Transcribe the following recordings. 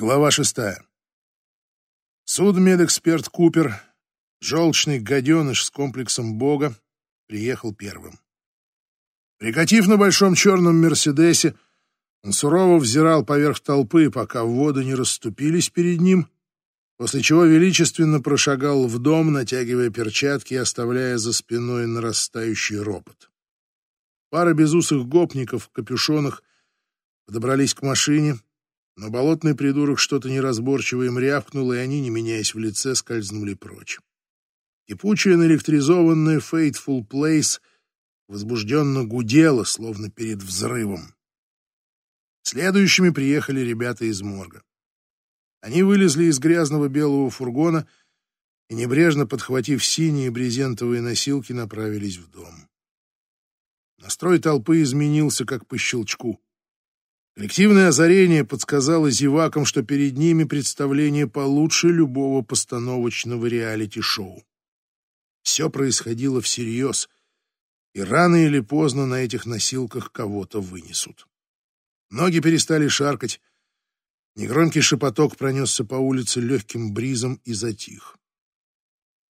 Глава шестая. Судмедэксперт Купер, желчный гаденыш с комплексом Бога, приехал первым. Прикатив на большом черном «Мерседесе», он сурово взирал поверх толпы, пока воды не расступились перед ним, после чего величественно прошагал в дом, натягивая перчатки и оставляя за спиной нарастающий ропот. Пара безусых гопников в капюшонах подобрались к машине, но болотный придурок что-то неразборчиво им рявкнул, и они, не меняясь в лице, скользнули прочь. Кипучая наэлектризованная Fateful Place возбужденно гудела, словно перед взрывом. Следующими приехали ребята из морга. Они вылезли из грязного белого фургона и, небрежно подхватив синие брезентовые носилки, направились в дом. Настрой толпы изменился, как по щелчку. Коллективное озарение подсказало зевакам, что перед ними представление получше любого постановочного реалити-шоу. Все происходило всерьез, и рано или поздно на этих носилках кого-то вынесут. Ноги перестали шаркать, негромкий шепоток пронесся по улице легким бризом и затих.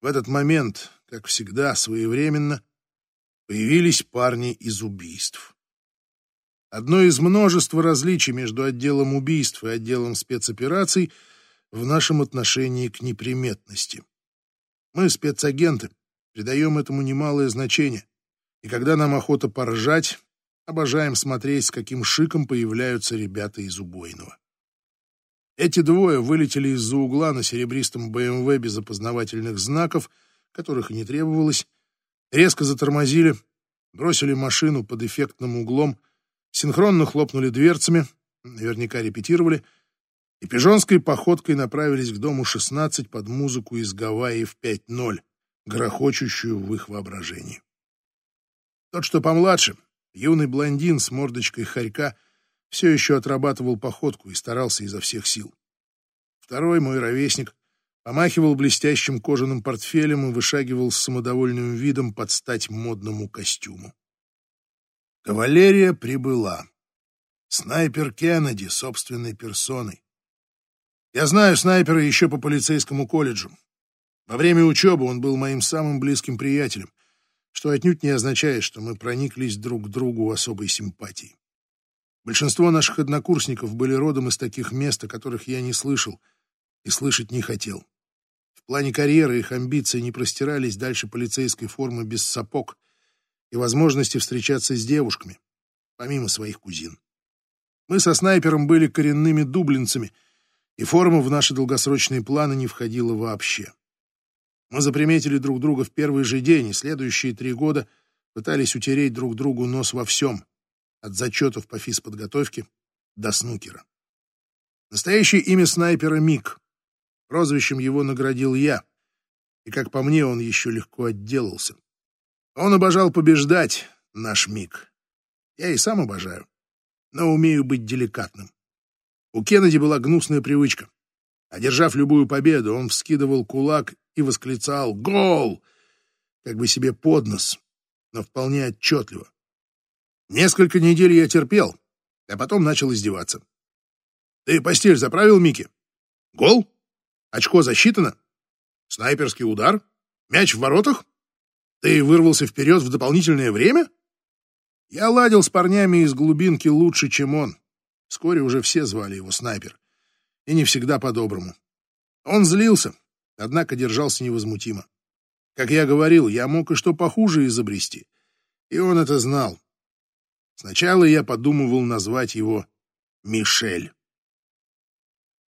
В этот момент, как всегда, своевременно, появились парни из убийств. Одно из множества различий между отделом убийств и отделом спецопераций в нашем отношении к неприметности. Мы, спецагенты, придаем этому немалое значение, и когда нам охота поржать, обожаем смотреть, с каким шиком появляются ребята из убойного. Эти двое вылетели из-за угла на серебристом БМВ без опознавательных знаков, которых и не требовалось, резко затормозили, бросили машину под эффектным углом — синхронно хлопнули дверцами, наверняка репетировали, и пижонской походкой направились к дому 16 под музыку из Гавайи в 5-0, грохочущую в их воображении. Тот, что помладше, юный блондин с мордочкой хорька, все еще отрабатывал походку и старался изо всех сил. Второй, мой ровесник, помахивал блестящим кожаным портфелем и вышагивал с самодовольным видом под стать модному костюму. Кавалерия прибыла. Снайпер Кеннеди собственной персоной. Я знаю снайпера еще по полицейскому колледжу. Во время учебы он был моим самым близким приятелем, что отнюдь не означает, что мы прониклись друг к другу особой симпатией. Большинство наших однокурсников были родом из таких мест, о которых я не слышал и слышать не хотел. В плане карьеры их амбиции не простирались дальше полицейской формы без сапог — и возможности встречаться с девушками, помимо своих кузин. Мы со снайпером были коренными дублинцами, и форма в наши долгосрочные планы не входила вообще. Мы заприметили друг друга в первый же день, и следующие три года пытались утереть друг другу нос во всем, от зачетов по физподготовке до снукера. Настоящее имя снайпера Мик. Прозвищем его наградил я, и, как по мне, он еще легко отделался. Он обожал побеждать, наш Мик. Я и сам обожаю, но умею быть деликатным. У Кеннеди была гнусная привычка. Одержав любую победу, он вскидывал кулак и восклицал «Гол!» как бы себе под нос, но вполне отчетливо. Несколько недель я терпел, а потом начал издеваться. «Ты постель заправил, Микки? Гол? Очко засчитано? Снайперский удар? Мяч в воротах?» Ты вырвался вперед в дополнительное время? Я ладил с парнями из глубинки лучше, чем он. Вскоре уже все звали его снайпер. И не всегда по-доброму. Он злился, однако держался невозмутимо. Как я говорил, я мог и что похуже изобрести. И он это знал. Сначала я подумывал назвать его Мишель.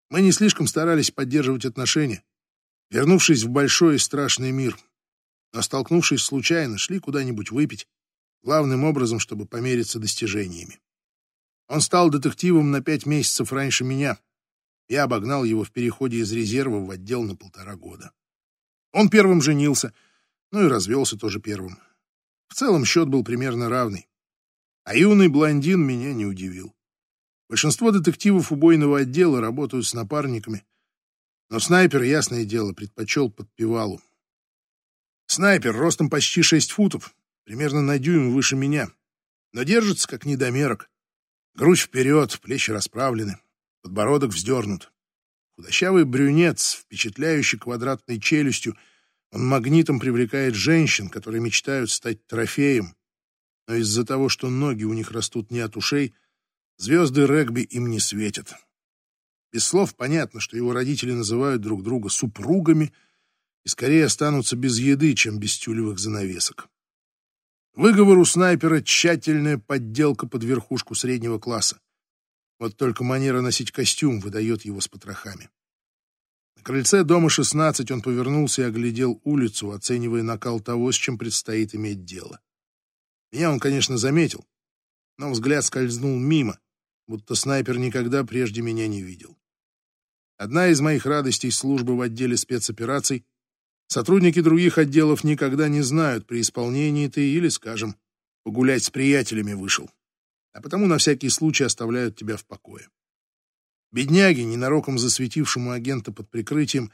Мы не слишком старались поддерживать отношения, вернувшись в большой и страшный мир — а столкнувшись случайно, шли куда-нибудь выпить, главным образом, чтобы помериться достижениями. Он стал детективом на пять месяцев раньше меня. Я обогнал его в переходе из резерва в отдел на полтора года. Он первым женился, ну и развелся тоже первым. В целом счет был примерно равный. А юный блондин меня не удивил. Большинство детективов убойного отдела работают с напарниками, но снайпер, ясное дело, предпочел подпевалу. Снайпер ростом почти шесть футов, примерно на дюйм выше меня, но держится как недомерок. Грудь вперед, плечи расправлены, подбородок вздернут. Худощавый брюнет с впечатляющей квадратной челюстью, он магнитом привлекает женщин, которые мечтают стать трофеем. Но из-за того, что ноги у них растут не от ушей, звезды регби им не светят. Без слов понятно, что его родители называют друг друга супругами и скорее останутся без еды, чем без тюлевых занавесок. Выговор у снайпера — тщательная подделка под верхушку среднего класса. Вот только манера носить костюм выдает его с потрохами. На крыльце дома 16 он повернулся и оглядел улицу, оценивая накал того, с чем предстоит иметь дело. Меня он, конечно, заметил, но взгляд скользнул мимо, будто снайпер никогда прежде меня не видел. Одна из моих радостей службы в отделе спецопераций — сотрудники других отделов никогда не знают, при исполнении ты или, скажем, погулять с приятелями вышел, а потому на всякий случай оставляют тебя в покое. Бедняги, ненароком засветившему агента под прикрытием,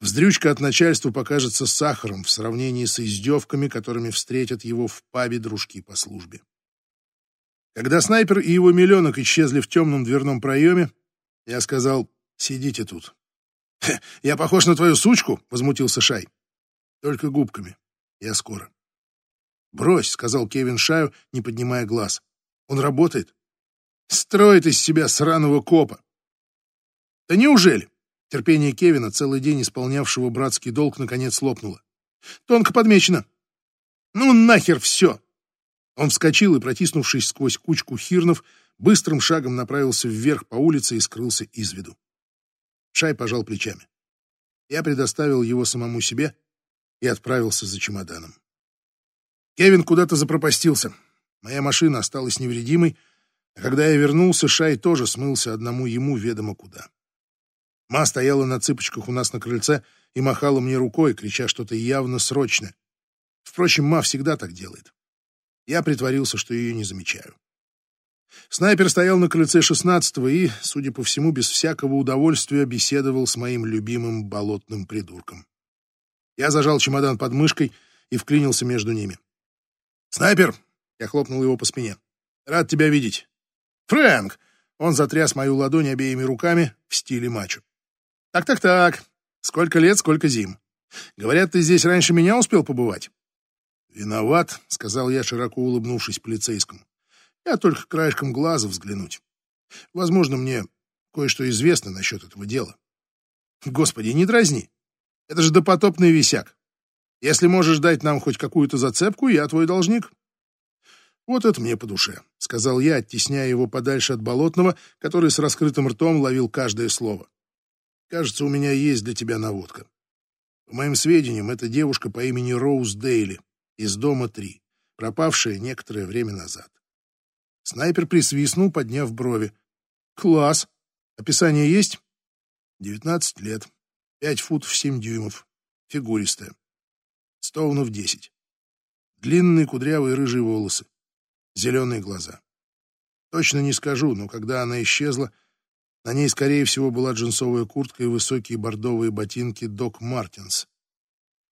вздрючка от начальства покажется сахаром в сравнении с издевками, которыми встретят его в пабе дружки по службе. Когда снайпер и его миллионок исчезли в темном дверном проеме, я сказал Сидите тут. Я похож на твою сучку? Возмутился Шай. Только губками. Я скоро. Брось, сказал Кевин Шаю, не поднимая глаз. Он работает. Строит из себя сраного копа. Да неужели? Терпение Кевина, целый день исполнявшего братский долг, наконец лопнуло. Тонко подмечено. Ну нахер все! Он вскочил и, протиснувшись сквозь кучку хирнов, быстрым шагом направился вверх по улице и скрылся из виду. Шай пожал плечами. Я предоставил его самому себе и отправился за чемоданом. Кевин куда-то запропастился. Моя машина осталась невредимой, а когда я вернулся, Шай тоже смылся одному ему ведомо куда. Ма стояла на цыпочках у нас на крыльце и махала мне рукой, крича что-то явно срочное. Впрочем, Ма всегда так делает. Я притворился, что ее не замечаю. Снайпер стоял на крыльце шестнадцатого и, судя по всему, без всякого удовольствия беседовал с моим любимым болотным придурком. Я зажал чемодан под мышкой и вклинился между ними. «Снайпер!» — я хлопнул его по спине. «Рад тебя видеть!» «Фрэнк!» — он затряс мою ладонь обеими руками в стиле мачо. «Так-так-так. Сколько лет, сколько зим. Говорят, ты здесь раньше меня успел побывать?» «Виноват», — сказал я, широко улыбнувшись полицейскому. Я только краешком глаза взглянуть. Возможно, мне кое-что известно насчет этого дела. Господи, не дразни. Это же допотопный висяк. Если можешь дать нам хоть какую-то зацепку, я твой должник. Вот это мне по душе, — сказал я, оттесняя его подальше от болотного, который с раскрытым ртом ловил каждое слово. Кажется, у меня есть для тебя наводка. По моим сведениям, это девушка по имени Роуз Дейли из дома 3, пропавшая некоторое время назад. Снайпер присвистнул, подняв брови. «Класс! Описание есть?» «Девятнадцать лет. Пять футов семь дюймов. Фигуристая. Стоунов десять. Длинные кудрявые рыжие волосы. Зеленые глаза. Точно не скажу, но когда она исчезла, на ней, скорее всего, была джинсовая куртка и высокие бордовые ботинки Док Мартинс.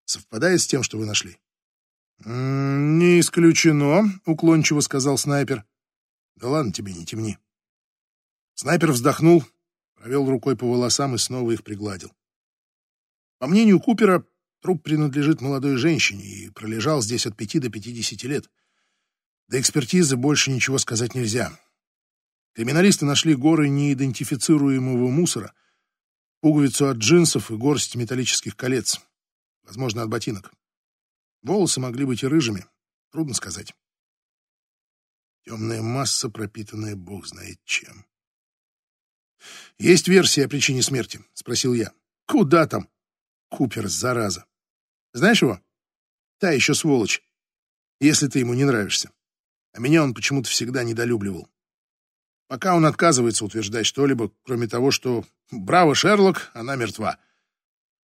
Совпадает с тем, что вы нашли? «Не исключено», — уклончиво сказал снайпер. Да ладно тебе, не темни. Снайпер вздохнул, провел рукой по волосам и снова их пригладил. По мнению Купера, труп принадлежит молодой женщине и пролежал здесь от пяти до пятидесяти лет. До экспертизы больше ничего сказать нельзя. Криминалисты нашли горы неидентифицируемого мусора, пуговицу от джинсов и горсть металлических колец, возможно, от ботинок. Волосы могли быть и рыжими, трудно сказать. Темная масса, пропитанная бог знает чем. «Есть версия о причине смерти?» — спросил я. «Куда там?» «Купер, зараза. Знаешь его? Та еще сволочь, если ты ему не нравишься. А меня он почему-то всегда недолюбливал. Пока он отказывается утверждать что-либо, кроме того, что «Браво, Шерлок, она мертва».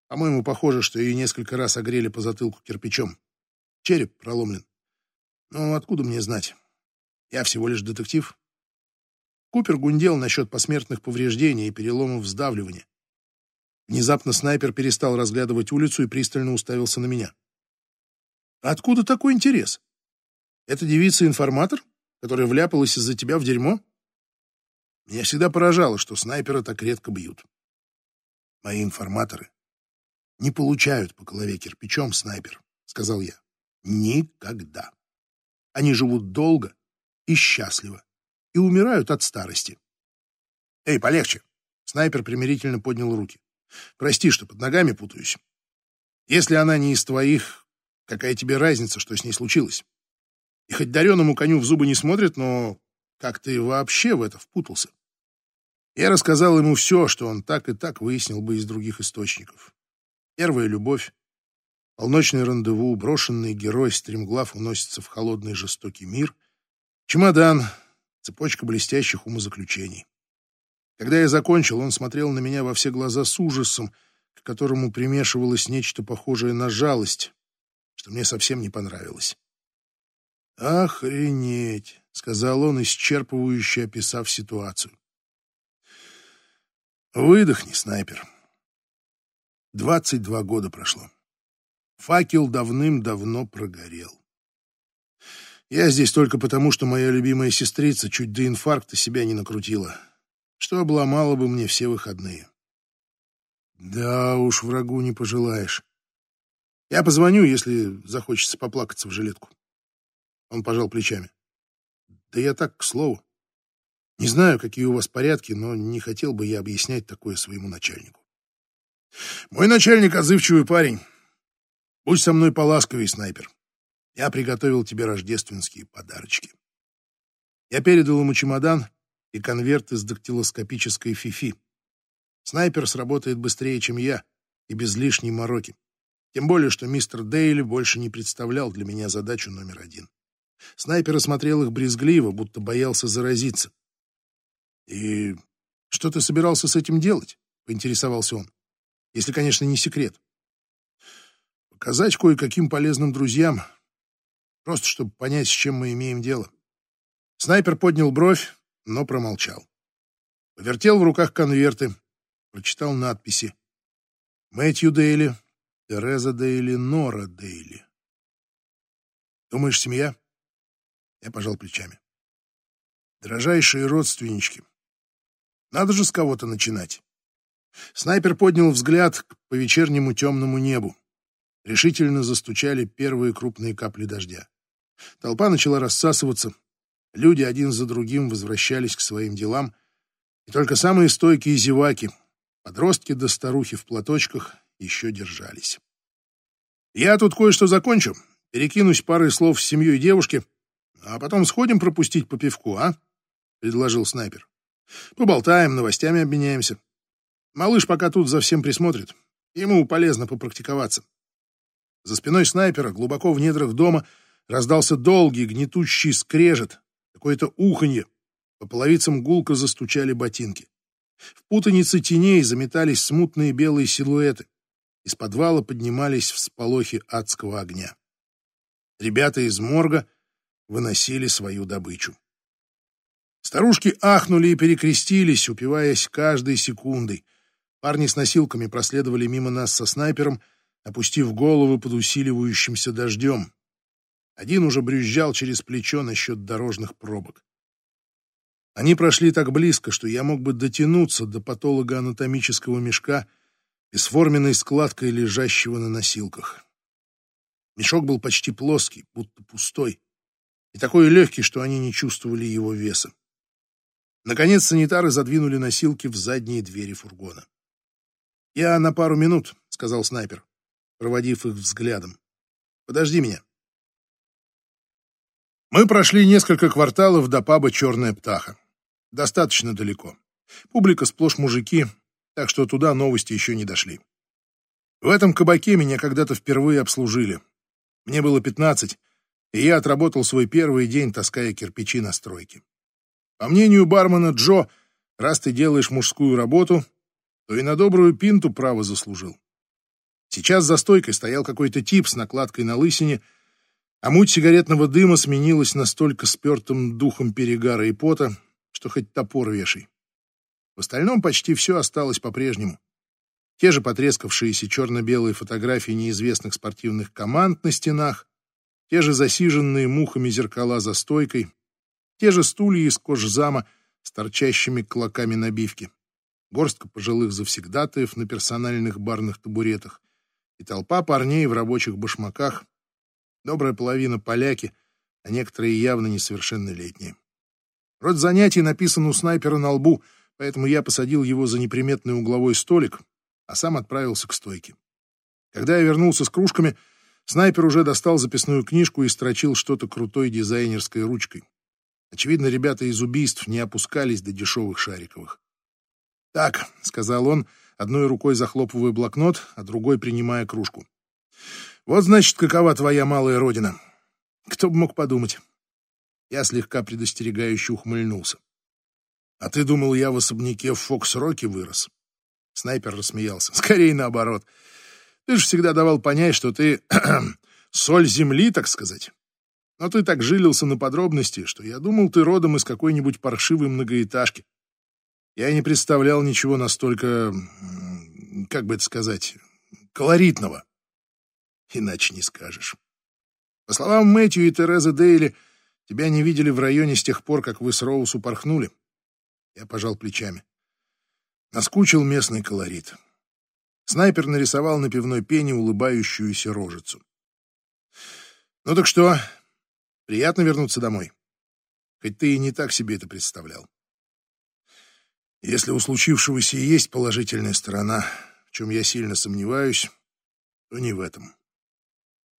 По-моему, похоже, что ее несколько раз огрели по затылку кирпичом. Череп проломлен. Но откуда мне знать? Я всего лишь детектив. Купер гундел насчет посмертных повреждений и переломов сдавливания. Внезапно снайпер перестал разглядывать улицу и пристально уставился на меня. «Откуда такой интерес? Это девица-информатор, которая вляпалась из-за тебя в дерьмо?» Меня всегда поражало, что снайпера так редко бьют. Мои информаторы не получают по голове кирпичом, снайпер, сказал я. Никогда. Они живут долго и счастливо и умирают от старости. Эй, полегче. Снайпер примирительно поднял руки. Прости, что под ногами путаюсь. Если она не из твоих, какая тебе разница, что с ней случилось? И хоть дареному коню в зубы не смотрит, но как ты вообще в это впутался? Я рассказал ему все, что он так и так выяснил бы из других источников. Первая любовь, полночное рандеву, брошенный герой стремглав уносится в холодный жестокий мир, чемодан, цепочка блестящих умозаключений. Когда я закончил, он смотрел на меня во все глаза с ужасом, к которому примешивалось нечто похожее на жалость, что мне совсем не понравилось. «Охренеть!» — сказал он, исчерпывающе описав ситуацию. «Выдохни, снайпер. Двадцать два года прошло. Факел давным-давно прогорел. Я здесь только потому, что моя любимая сестрица чуть до инфаркта себя не накрутила, что обломала бы мне все выходные. Да уж, врагу не пожелаешь. Я позвоню, если захочется поплакаться в жилетку. Он пожал плечами. Да я так, к слову. Не знаю, какие у вас порядки, но не хотел бы я объяснять такое своему начальнику. Мой начальник отзывчивый парень. Будь со мной поласковей, снайпер. Я приготовил тебе рождественские подарочки. Я передал ему чемодан и конверт из дактилоскопической фифи. Снайпер сработает быстрее, чем я, и без лишней мороки. Тем более, что мистер Дейли больше не представлял для меня задачу номер один. Снайпер осмотрел их брезгливо, будто боялся заразиться. «И что ты собирался с этим делать?» — поинтересовался он. «Если, конечно, не секрет». «Показать кое-каким полезным друзьям, просто чтобы понять, с чем мы имеем дело». Снайпер поднял бровь, но промолчал. Повертел в руках конверты, прочитал надписи. Мэтью Дейли, Тереза Дейли, Нора Дейли. «Думаешь, семья?» Я пожал плечами. Дорожайшие родственнички. Надо же с кого-то начинать. Снайпер поднял взгляд по вечернему темному небу. Решительно застучали первые крупные капли дождя. Толпа начала рассасываться. Люди один за другим возвращались к своим делам. И только самые стойкие зеваки, подростки да старухи в платочках, еще держались. «Я тут кое-что закончу. Перекинусь парой слов с семьей девушки, а потом сходим пропустить по пивку, а?» — предложил снайпер. «Поболтаем, новостями обменяемся. Малыш пока тут за всем присмотрит. Ему полезно попрактиковаться». За спиной снайпера, глубоко в недрах дома, раздался долгий, гнетущий скрежет, какое-то уханье. По половицам гулко застучали ботинки. В путанице теней заметались смутные белые силуэты. Из подвала поднимались всполохи адского огня. Ребята из морга выносили свою добычу. Старушки ахнули и перекрестились, упиваясь каждой секундой. Парни с носилками проследовали мимо нас со снайпером, опустив головы под усиливающимся дождем. Один уже брюзжал через плечо насчет дорожных пробок. Они прошли так близко, что я мог бы дотянуться до патологоанатомического мешка, бесформенной складкой лежащего на носилках. Мешок был почти плоский, будто пустой и такой легкий, что они не чувствовали его веса. Наконец санитары задвинули носилки в задние двери фургона. «Я на пару минут», — сказал снайпер, проводив их взглядом. «Подожди меня». Мы прошли несколько кварталов до паба «Черная птаха». Достаточно далеко. Публика сплошь мужики, так что туда новости еще не дошли. В этом кабаке меня когда-то впервые обслужили. Мне было пятнадцать, и я отработал свой первый день, таская кирпичи на стройке. По мнению бармена Джо, раз ты делаешь мужскую работу, то и на добрую пинту право заслужил. Сейчас за стойкой стоял какой-то тип с накладкой на лысине, а муть сигаретного дыма сменилась настолько спертым духом перегара и пота, что хоть топор вешай. В остальном почти все осталось по-прежнему. Те же потрескавшиеся черно-белые фотографии неизвестных спортивных команд на стенах, те же засиженные мухами зеркала за стойкой, те же стулья из кожзама с торчащими клоками набивки. горстка пожилых завсегдатаев на персональных барных табуретах и толпа парней в рабочих башмаках, добрая половина поляки, а некоторые явно несовершеннолетние. Род занятий написан у снайпера на лбу, поэтому я посадил его за неприметный угловой столик, а сам отправился к стойке. Когда я вернулся с кружками, снайпер уже достал записную книжку и строчил что-то крутой дизайнерской ручкой. Очевидно, ребята из убийств не опускались до дешевых шариковых. «Так», — сказал он, одной рукой захлопывая блокнот, а другой принимая кружку. «Вот, значит, какова твоя малая родина. Кто бы мог подумать». Я слегка предостерегающе ухмыльнулся. «А ты думал, я в особняке в Фокс-Роке вырос?» Снайпер рассмеялся. «Скорее наоборот. Ты же всегда давал понять, что ты соль земли, так сказать. Но ты так жилился на подробности, что я думал, ты родом из какой-нибудь паршивой многоэтажки. Я не представлял ничего настолько, как бы это сказать, колоритного. Иначе не скажешь. По словам Мэтью и Терезы Дейли, тебя не видели в районе с тех пор, как вы с Роуз упорхнули. Я пожал плечами. Наскучил местный колорит. Снайпер нарисовал на пивной пене улыбающуюся рожицу. «Ну так что, приятно вернуться домой? Хоть ты и не так себе это представлял. Если у случившегося и есть положительная сторона, в чем я сильно сомневаюсь, то не в этом».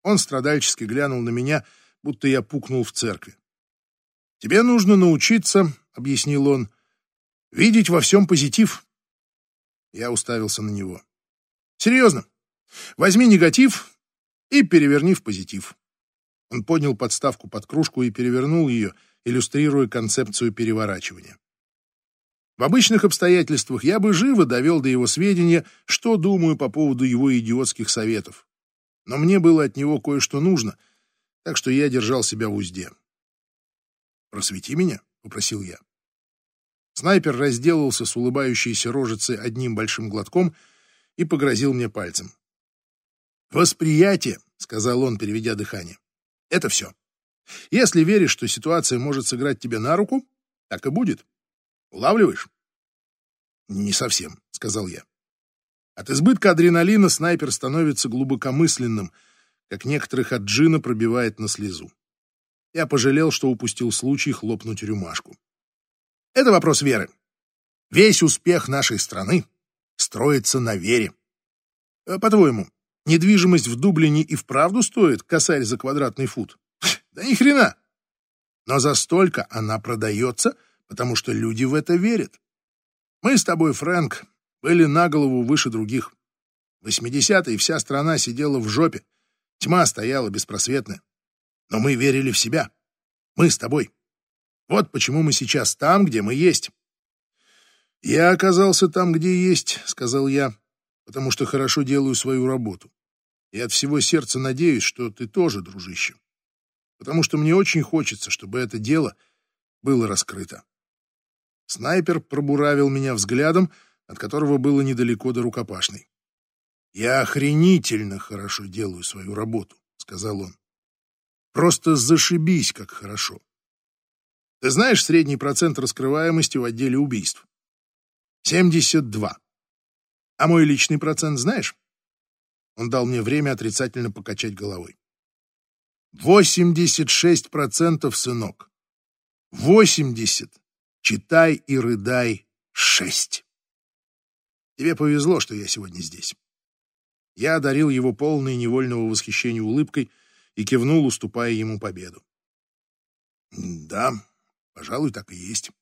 Он страдальчески глянул на меня, будто я пукнул в церкви. «Тебе нужно научиться, — объяснил он, — видеть во всем позитив». Я уставился на него. Серьезно. Возьми негатив и переверни в позитив. Он поднял подставку под кружку и перевернул ее, иллюстрируя концепцию переворачивания. В обычных обстоятельствах я бы живо довел до его сведения, что думаю по поводу его идиотских советов. Но мне было от него кое-что нужно, так что я держал себя в узде. «Просвети меня», — попросил я. Снайпер разделался с улыбающейся рожицей одним большим глотком — и погрозил мне пальцем. «Восприятие», — сказал он, переведя дыхание, — «это все. Если веришь, что ситуация может сыграть тебе на руку, так и будет. Улавливаешь?» «Не совсем», — сказал я. От избытка адреналина снайпер становится глубокомысленным, как некоторых от джина пробивает на слезу. Я пожалел, что упустил случай хлопнуть рюмашку. Это вопрос веры. Весь успех нашей страны строится на вере. Э, по-твоему, недвижимость в Дублине и вправду стоит косарь за квадратный фут? Да ни хрена! Но за столько она продается, потому что люди в это верят. Мы с тобой, Фрэнк, были на голову выше других. В 80-е вся страна сидела в жопе, тьма стояла беспросветная. Но мы верили в себя. Мы с тобой. Вот почему мы сейчас там, где мы есть. «Я оказался там, где есть», — сказал я, «потому что хорошо делаю свою работу. И от всего сердца надеюсь, что ты тоже, дружище. Потому что мне очень хочется, чтобы это дело было раскрыто». Снайпер пробуравил меня взглядом, от которого было недалеко до рукопашной. «Я охренительно хорошо делаю свою работу», — сказал он. «Просто зашибись, как хорошо. Ты знаешь средний процент раскрываемости в отделе убийств? 72. А мой личный процент знаешь? Он дал мне время отрицательно покачать головой. 86%, сынок. 80. Читай и рыдай. 6. Тебе повезло, что я сегодня здесь. Я одарил его полной невольного восхищения улыбкой и кивнул, уступая ему победу. Да, пожалуй, так и есть.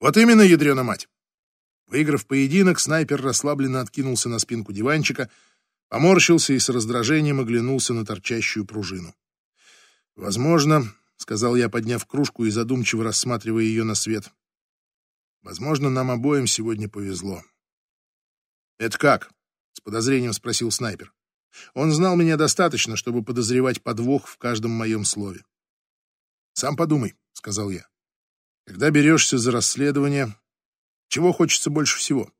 Вот именно, ядрена мать. Выиграв поединок, снайпер расслабленно откинулся на спинку диванчика, поморщился и с раздражением оглянулся на торчащую пружину. «Возможно», — сказал я, подняв кружку и задумчиво рассматривая ее на свет, «возможно, нам обоим сегодня повезло». «Это как?» — с подозрением спросил снайпер. Он знал меня достаточно, чтобы подозревать подвох в каждом моем слове. «Сам подумай», — сказал я. «Когда берешься за расследование, чего хочется больше всего?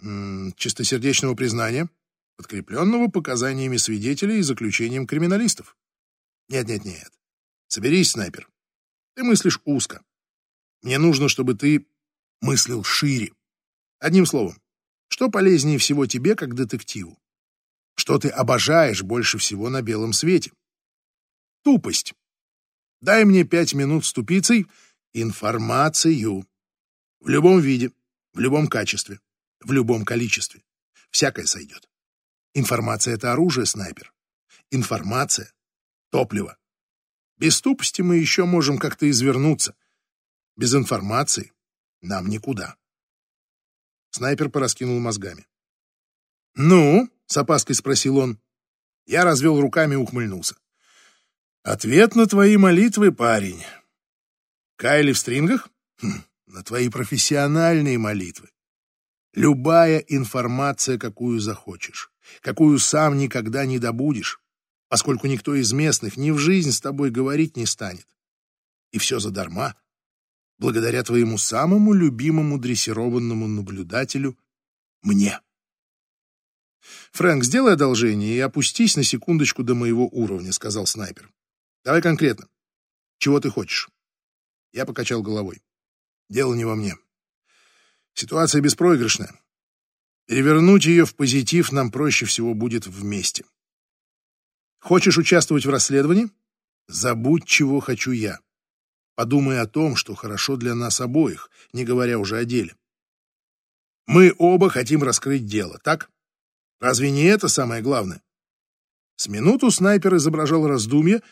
М -м, чистосердечного признания, подкрепленного показаниями свидетелей и заключением криминалистов. Нет-нет-нет. Соберись, снайпер. Ты мыслишь узко. Мне нужно, чтобы ты мыслил шире. Одним словом, что полезнее всего тебе, как детективу? Что ты обожаешь больше всего на белом свете? Тупость. Дай мне пять минут с тупицей информацию. В любом виде, в любом качестве, в любом количестве. Всякое сойдет. Информация — это оружие, снайпер. Информация — топливо. Без тупости мы еще можем как-то извернуться. Без информации нам никуда. Снайпер пораскинул мозгами. «Ну?» — с опаской спросил он. Я развел руками и ухмыльнулся. «Ответ на твои молитвы, парень. Кайли в стрингах? Хм, на твои профессиональные молитвы. Любая информация, какую захочешь, какую сам никогда не добудешь, поскольку никто из местных ни в жизнь с тобой говорить не станет. И все задарма, благодаря твоему самому любимому дрессированному наблюдателю — мне. «Фрэнк, сделай одолжение и опустись на секундочку до моего уровня», — сказал снайпер. «Давай конкретно. Чего ты хочешь?» Я покачал головой. «Дело не во мне. Ситуация беспроигрышная. Перевернуть ее в позитив нам проще всего будет вместе. Хочешь участвовать в расследовании? Забудь, чего хочу я. Подумай о том, что хорошо для нас обоих, не говоря уже о деле. Мы оба хотим раскрыть дело, так? Разве не это самое главное? С минуту снайпер изображал раздумье,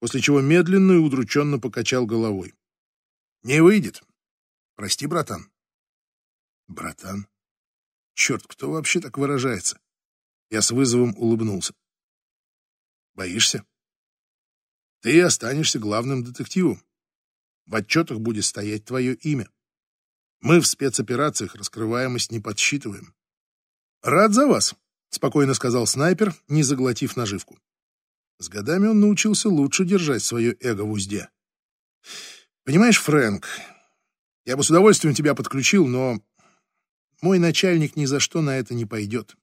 после чего медленно и удрученно покачал головой. Не выйдет. Прости, братан. Братан? Черт, кто вообще так выражается? Я с вызовом улыбнулся. Боишься? Ты останешься главным детективом. В отчетах будет стоять твое имя. Мы в спецоперациях раскрываемость не подсчитываем. Рад за вас, спокойно сказал снайпер, не заглотив наживку. С годами он научился лучше держать свое эго в узде. Понимаешь, Фрэнк, я бы с удовольствием тебя подключил, но мой начальник ни за что на это не пойдет.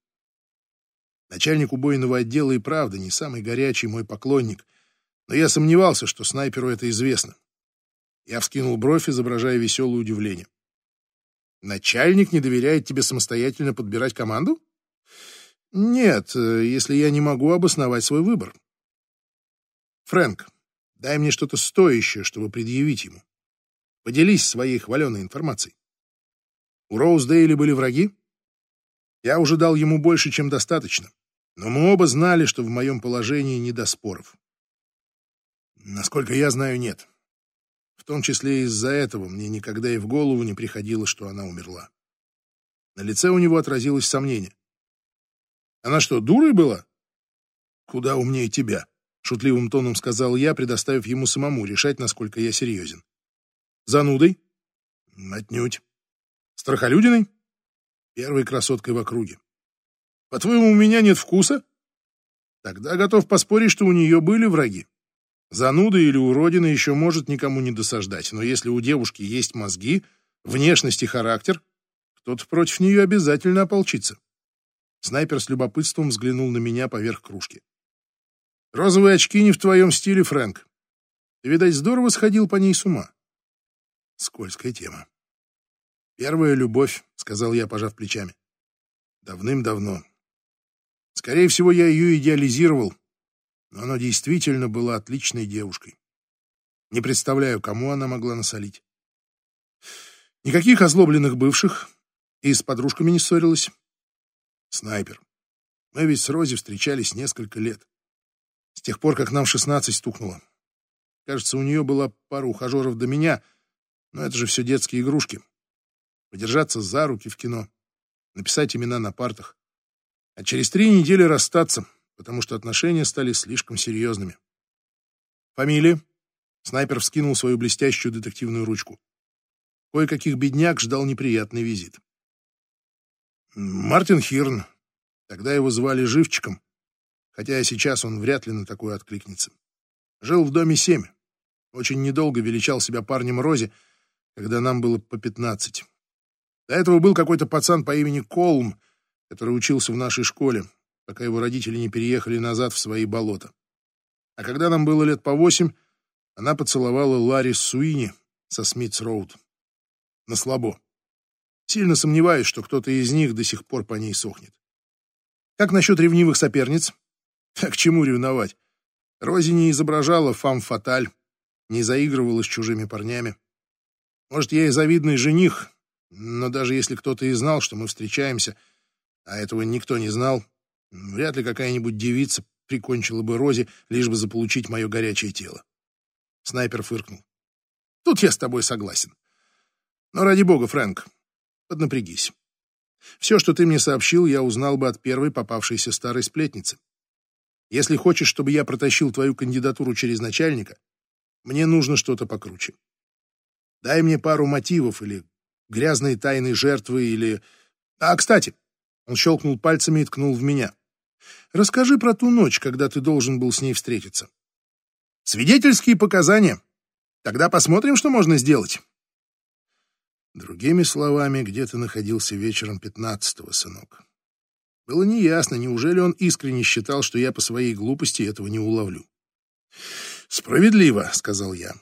Начальник убойного отдела и правда не самый горячий мой поклонник, но я сомневался, что снайперу это известно. Я вскинул бровь, изображая веселое удивление. Начальник не доверяет тебе самостоятельно подбирать команду? Нет, если я не могу обосновать свой выбор. Фрэнк, дай мне что-то стоящее, чтобы предъявить ему. Поделись своей хваленой информацией. У Роуздейли были враги? Я уже дал ему больше, чем достаточно. Но мы оба знали, что в моем положении не до споров. Насколько я знаю, нет. В том числе из-за этого мне никогда и в голову не приходило, что она умерла. На лице у него отразилось сомнение. Она что, дурой была? Куда умнее тебя, шутливым тоном сказал я, предоставив ему самому решать, насколько я серьезен. Занудой? Отнюдь. Страхолюдиной? Первой красоткой в округе. По-твоему, у меня нет вкуса? Тогда готов поспорить, что у нее были враги. Зануда или уродина еще может никому не досаждать, но если у девушки есть мозги, внешность и характер, кто-то против нее обязательно ополчится. Снайпер с любопытством взглянул на меня поверх кружки. «Розовые очки не в твоем стиле, Фрэнк. Ты, видать, здорово сходил по ней с ума». Скользкая тема. «Первая любовь», — сказал я, пожав плечами. «Давным-давно. Скорее всего, я ее идеализировал, но она действительно была отличной девушкой. Не представляю, кому она могла насолить. Никаких озлобленных бывших и с подружками не ссорилась. Снайпер. Мы ведь с Рози встречались несколько лет. С тех пор, как нам шестнадцать стукнуло. Кажется, у нее была пара ухажеров до меня, но это же все детские игрушки. Подержаться за руки в кино, написать имена на партах а через три недели расстаться, потому что отношения стали слишком серьезными. Фамилия? Снайпер вскинул свою блестящую детективную ручку. Кое-каких бедняк ждал неприятный визит. Мартин Хирн. Тогда его звали Живчиком, хотя сейчас он вряд ли на такое откликнется. Жил в доме семь. Очень недолго величал себя парнем Рози, когда нам было по пятнадцать. До этого был какой-то пацан по имени Колм — который учился в нашей школе, пока его родители не переехали назад в свои болота. А когда нам было лет по восемь, она поцеловала Ларри Суини со Смитс-Роуд. На слабо. Сильно сомневаюсь, что кто-то из них до сих пор по ней сохнет. Как насчет ревнивых соперниц? А к чему ревновать? Рози не изображала фам-фаталь, не заигрывала с чужими парнями. Может, я и завидный жених, но даже если кто-то и знал, что мы встречаемся, а этого никто не знал, вряд ли какая-нибудь девица прикончила бы Рози, лишь бы заполучить мое горячее тело. Снайпер фыркнул. Тут я с тобой согласен. Но ради бога, Фрэнк, поднапрягись. Все, что ты мне сообщил, я узнал бы от первой попавшейся старой сплетницы. Если хочешь, чтобы я протащил твою кандидатуру через начальника, мне нужно что-то покруче. Дай мне пару мотивов или грязные тайны жертвы или... А, кстати, он щелкнул пальцами и ткнул в меня. Расскажи про ту ночь, когда ты должен был с ней встретиться. Свидетельские показания. Тогда посмотрим, что можно сделать. Другими словами, где ты находился вечером пятнадцатого, сынок? Было неясно, неужели он искренне считал, что я по своей глупости этого не уловлю. «Справедливо», — сказал я.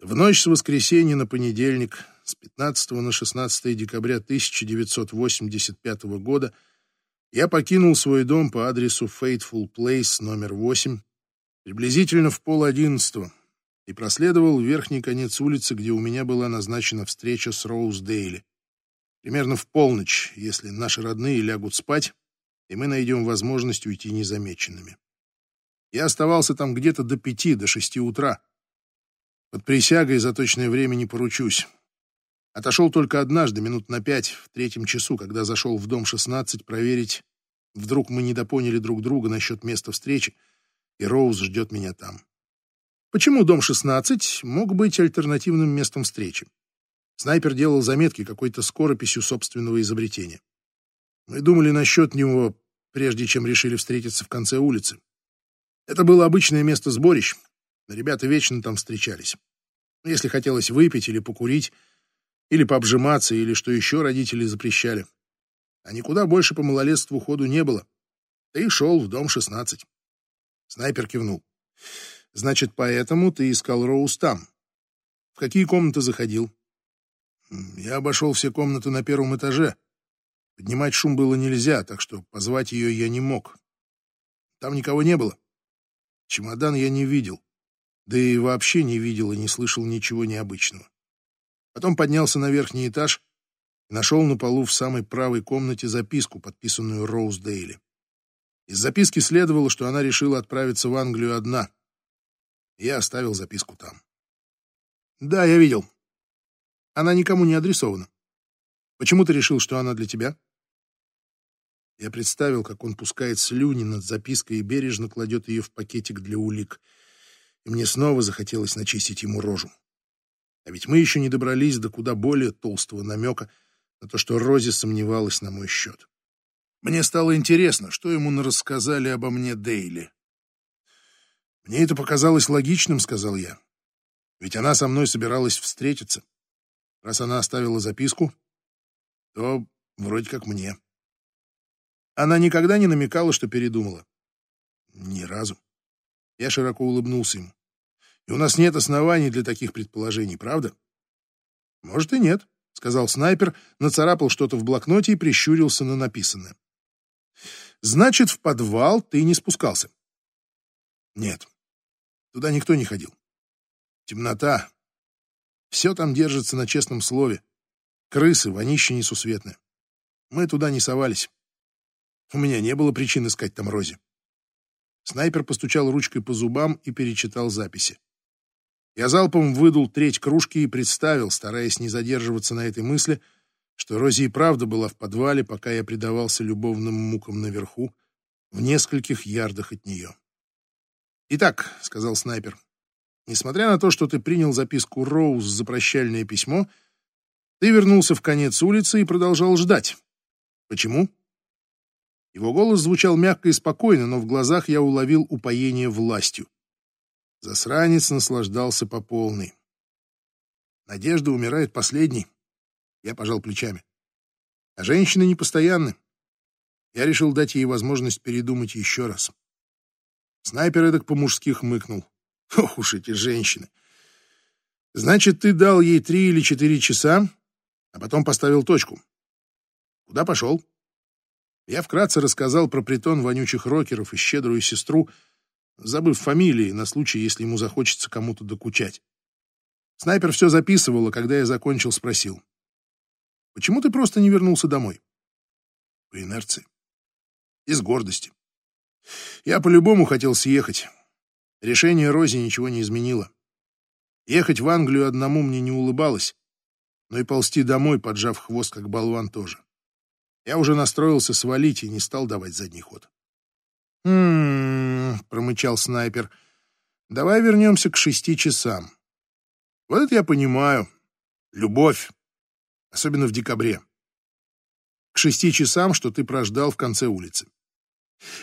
В ночь с воскресенья на понедельник, с 15 на 16 декабря 1985 года, я покинул свой дом по адресу Fateful Place номер 8, приблизительно в пол одиннадцатого, и проследовал верхний конец улицы, где у меня была назначена встреча с Роуз Дейли. Примерно в полночь, если наши родные лягут спать, и мы найдем возможность уйти незамеченными. Я оставался там где-то до пяти, до шести утра. Под присягой за точное время не поручусь. Отошел только однажды, минут на пять, в третьем часу, когда зашел в дом 16 проверить, вдруг мы недопоняли друг друга насчет места встречи, и Роуз ждет меня там. Почему дом 16 мог быть альтернативным местом встречи? Снайпер делал заметки какой-то скорописью собственного изобретения. Мы думали насчет него, прежде чем решили встретиться в конце улицы. Это было обычное место сборищ. Ребята вечно там встречались. Если хотелось выпить или покурить, или пообжиматься, или что еще родители запрещали. А никуда больше по малолетству ходу не было. Ты шел в дом 16. Снайпер кивнул. Значит, поэтому ты искал Роуз там. В какие комнаты заходил? Я обошел все комнаты на первом этаже. Поднимать шум было нельзя, так что позвать ее я не мог. Там никого не было. Чемодан я не видел. Да и вообще не видел и не слышал ничего необычного. Потом поднялся на верхний этаж и нашел на полу в самой правой комнате записку, подписанную Роуз Дейли. Из записки следовало, что она решила отправиться в Англию одна — я оставил записку там. Да, я видел. Она никому не адресована. Почему ты решил, что она для тебя? Я представил, как он пускает слюни над запиской и бережно кладет ее в пакетик для улик. И мне снова захотелось начистить ему рожу. А ведь мы еще не добрались до куда более толстого намека на то, что Рози сомневалась на мой счет. Мне стало интересно, что ему рассказали обо мне Дейли. «Мне это показалось логичным», — сказал я. «Ведь она со мной собиралась встретиться. Раз она оставила записку, то вроде как мне». Она никогда не намекала, что передумала. Ни разу. Я широко улыбнулся ему. У нас нет оснований для таких предположений, правда? Может и нет, сказал снайпер, нацарапал что-то в блокноте и прищурился на написанное. Значит, в подвал ты не спускался? Нет. Туда никто не ходил. Темнота. Все там держится на честном слове. Крысы, вонище несусветное. Мы туда не совались. У меня не было причин искать там Рози. Снайпер постучал ручкой по зубам и перечитал записи. Я залпом выдул треть кружки и представил, стараясь не задерживаться на этой мысли, что Рози и правда была в подвале, пока я предавался любовным мукам наверху, в нескольких ярдах от нее. «Итак», — сказал снайпер, — «несмотря на то, что ты принял записку Роуз за прощальное письмо, ты вернулся в конец улицы и продолжал ждать. Почему?» Его голос звучал мягко и спокойно, но в глазах я уловил упоение властью. Засранец наслаждался по полной. Надежда умирает последней. Я пожал плечами. А женщины непостоянны. Я решил дать ей возможность передумать еще раз. Снайпер эдак по-мужски хмыкнул. Ох уж эти женщины. Значит, ты дал ей три или четыре часа, А потом поставил точку. Куда пошел? Я вкратце рассказал про притон вонючих рокеров и щедрую сестру, забыв фамилии на случай, если ему захочется кому-то докучать. Снайпер все записывал, а когда я закончил, спросил. «Почему ты просто не вернулся домой?» «По инерции. Из гордости. Я по-любому хотел съехать. Решение Рози ничего не изменило. Ехать в Англию одному мне не улыбалось, но и ползти домой, поджав хвост, как болван, тоже. Я уже настроился свалить и не стал давать задний ход. «М-м-м», промычал снайпер. «Давай вернемся к шести часам. Вот это я понимаю. Любовь. Особенно в декабре. К шести часам, что ты прождал в конце улицы.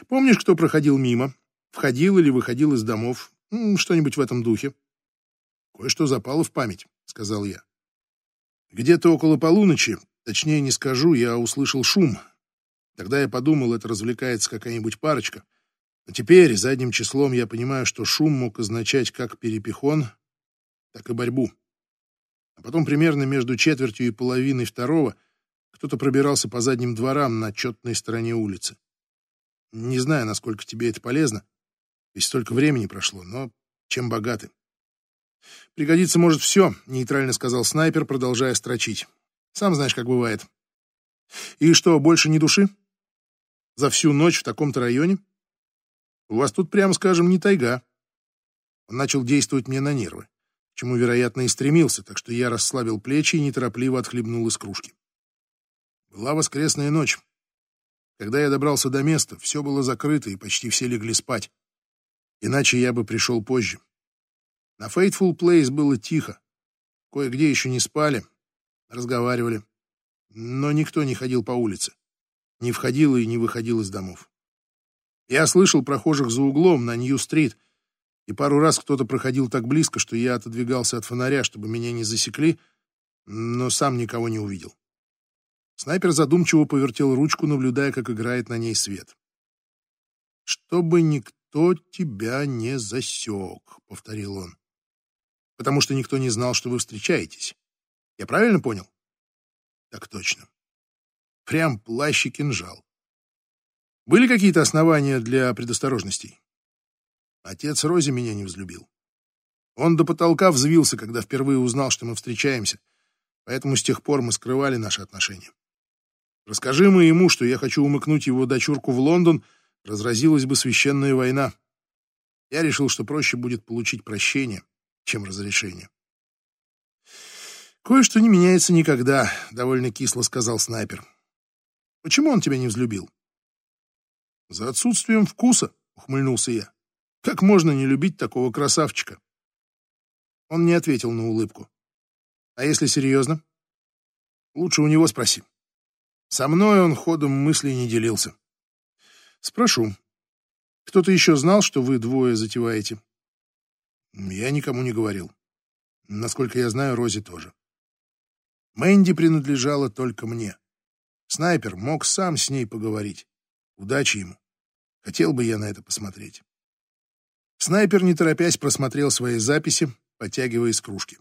Помнишь, кто проходил мимо? Входил или выходил из домов? Что-нибудь в этом духе? Кое-что запало в память, сказал я. Где-то около полуночи, точнее не скажу, я услышал шум. Тогда я подумал, это развлекается какая-нибудь парочка. Но теперь, задним числом, я понимаю, что шум мог означать как перепихон, так и борьбу. А потом примерно между четвертью и половиной второго кто-то пробирался по задним дворам на четной стороне улицы. Не знаю, насколько тебе это полезно, ведь столько времени прошло, но чем богаты. Пригодится может все, нейтрально сказал снайпер, продолжая строчить. Сам знаешь, как бывает. И что, больше ни души? За всю ночь в таком-то районе? У вас тут, прямо скажем, не тайга. Он начал действовать мне на нервы, к чему, вероятно, и стремился, так что я расслабил плечи и неторопливо отхлебнул из кружки. Была воскресная ночь. Когда я добрался до места, все было закрыто и почти все легли спать. Иначе я бы пришел позже. На Fateful Place было тихо. Кое-где еще не спали, разговаривали. Но никто не ходил по улице. Не входил и не выходил из домов. Я слышал прохожих за углом на Нью-стрит, и пару раз кто-то проходил так близко, что я отодвигался от фонаря, чтобы меня не засекли, но сам никого не увидел. Снайпер задумчиво повертел ручку, наблюдая, как играет на ней свет. «Чтобы никто тебя не засек», — повторил он потому что никто не знал, что вы встречаетесь. Я правильно понял? Так точно. Прям плащ и кинжал. Были какие-то основания для предосторожностей? Отец Рози меня не взлюбил. Он до потолка взвился, когда впервые узнал, что мы встречаемся, поэтому с тех пор мы скрывали наши отношения. Расскажи мы ему, что я хочу умыкнуть его дочурку в Лондон, разразилась бы священная война. Я решил, что проще будет получить прощение, чем разрешение. «Кое-что не меняется никогда», — довольно кисло сказал снайпер. «Почему он тебя не взлюбил?» «За отсутствием вкуса», — ухмыльнулся я. «Как можно не любить такого красавчика?» Он не ответил на улыбку. «А если серьезно?» «Лучше у него спроси». Со мной он ходом мыслей не делился. «Спрошу. Кто-то еще знал, что вы двое затеваете?» Я никому не говорил. Насколько я знаю, Рози тоже. Мэнди принадлежала только мне. Снайпер мог сам с ней поговорить. Удачи ему. Хотел бы я на это посмотреть. Снайпер, не торопясь, просмотрел свои записи, потягивая из кружки.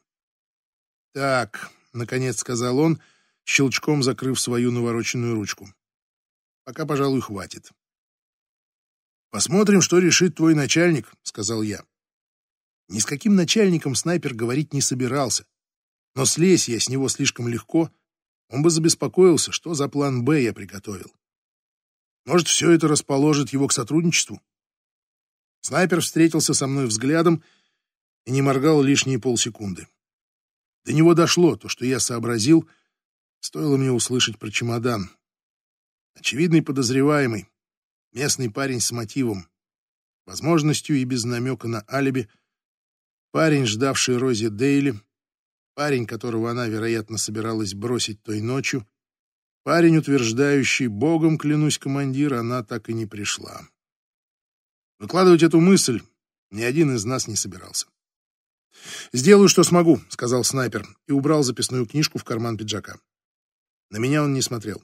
«Так», — наконец сказал он, щелчком закрыв свою навороченную ручку. «Пока, пожалуй, хватит». «Посмотрим, что решит твой начальник», — сказал я. Ни с каким начальником снайпер говорить не собирался. Но слезь я с него слишком легко, он бы забеспокоился, что за план «Б» я приготовил. Может, все это расположит его к сотрудничеству? Снайпер встретился со мной взглядом и не моргал лишние полсекунды. До него дошло то, что я сообразил, стоило мне услышать про чемодан. Очевидный подозреваемый, местный парень с мотивом, возможностью и без намека на алиби — Парень, ждавший Рози Дейли, парень, которого она, вероятно, собиралась бросить той ночью, парень, утверждающий, богом клянусь, командир, она так и не пришла. Выкладывать эту мысль ни один из нас не собирался. «Сделаю, что смогу», — сказал снайпер и убрал записную книжку в карман пиджака. На меня он не смотрел.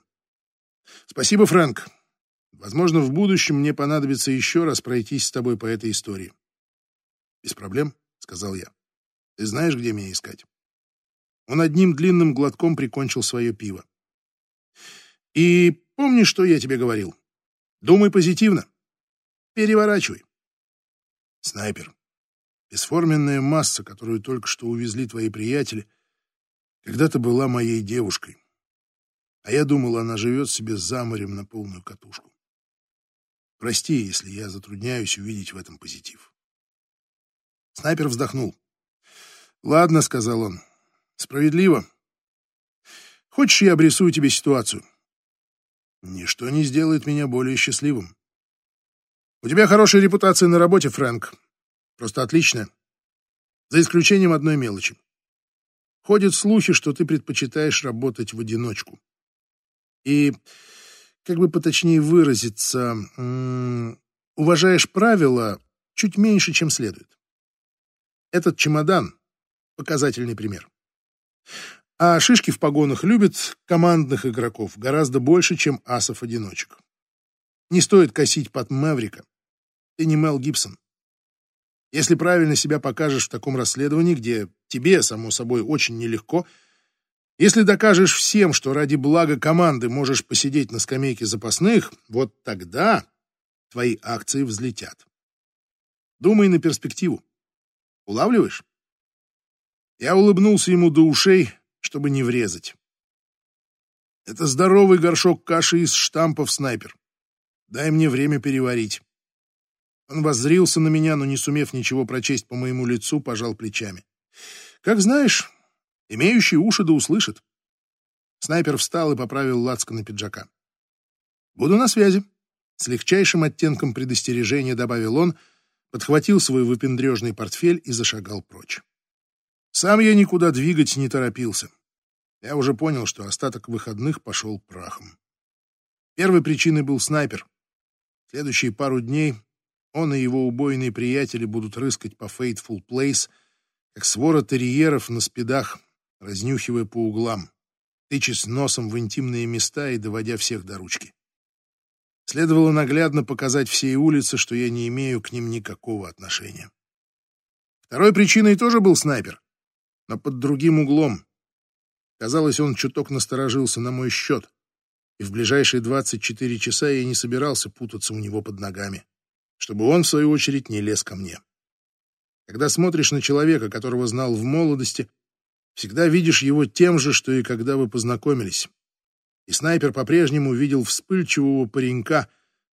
«Спасибо, Фрэнк. Возможно, в будущем мне понадобится еще раз пройтись с тобой по этой истории». «Без проблем», сказал я. Ты знаешь, где меня искать? Он одним длинным глотком прикончил свое пиво. И помни, что я тебе говорил. Думай позитивно. Переворачивай. Снайпер. Бесформенная масса, которую только что увезли твои приятели, когда-то была моей девушкой. А я думал, она живет себе за морем на полную катушку. Прости, если я затрудняюсь увидеть в этом позитив. Снайпер вздохнул. «Ладно», — сказал он, — «справедливо. Хочешь, я обрисую тебе ситуацию?» «Ничто не сделает меня более счастливым. У тебя хорошая репутация на работе, Фрэнк. Просто отличная. За исключением одной мелочи. Ходят слухи, что ты предпочитаешь работать в одиночку. И, как бы поточнее выразиться, уважаешь правила чуть меньше, чем следует. Этот чемодан — показательный пример. А шишки в погонах любят командных игроков гораздо больше, чем асов-одиночек. Не стоит косить под Мэврика. Ты не Мел Гибсон. Если правильно себя покажешь в таком расследовании, где тебе, само собой, очень нелегко, если докажешь всем, что ради блага команды можешь посидеть на скамейке запасных, вот тогда твои акции взлетят. Думай на перспективу. Улавливаешь? Я улыбнулся ему до ушей, чтобы не врезать. Это здоровый горшок каши из штампов снайпер. Дай мне время переварить. Он воззрился на меня, но, не сумев ничего прочесть по моему лицу, пожал плечами. Как знаешь, имеющий уши да услышит. Снайпер встал и поправил лацко на пиджака. Буду на связи. С легчайшим оттенком предостережения добавил он — подхватил свой выпендрежный портфель и зашагал прочь. Сам я никуда двигать не торопился. Я уже понял, что остаток выходных пошел прахом. Первой причиной был снайпер. Следующие пару дней он и его убойные приятели будут рыскать по Fateful Place, как свора терьеров на спидах, разнюхивая по углам, тычась носом в интимные места и доводя всех до ручки. Следовало наглядно показать всей улице, что я не имею к ним никакого отношения. Второй причиной тоже был снайпер, но под другим углом. Казалось, он чуток насторожился на мой счет, и в ближайшие 24 часа я не собирался путаться у него под ногами, чтобы он, в свою очередь, не лез ко мне. Когда смотришь на человека, которого знал в молодости, всегда видишь его тем же, что и когда вы познакомились и снайпер по-прежнему видел вспыльчивого паренька,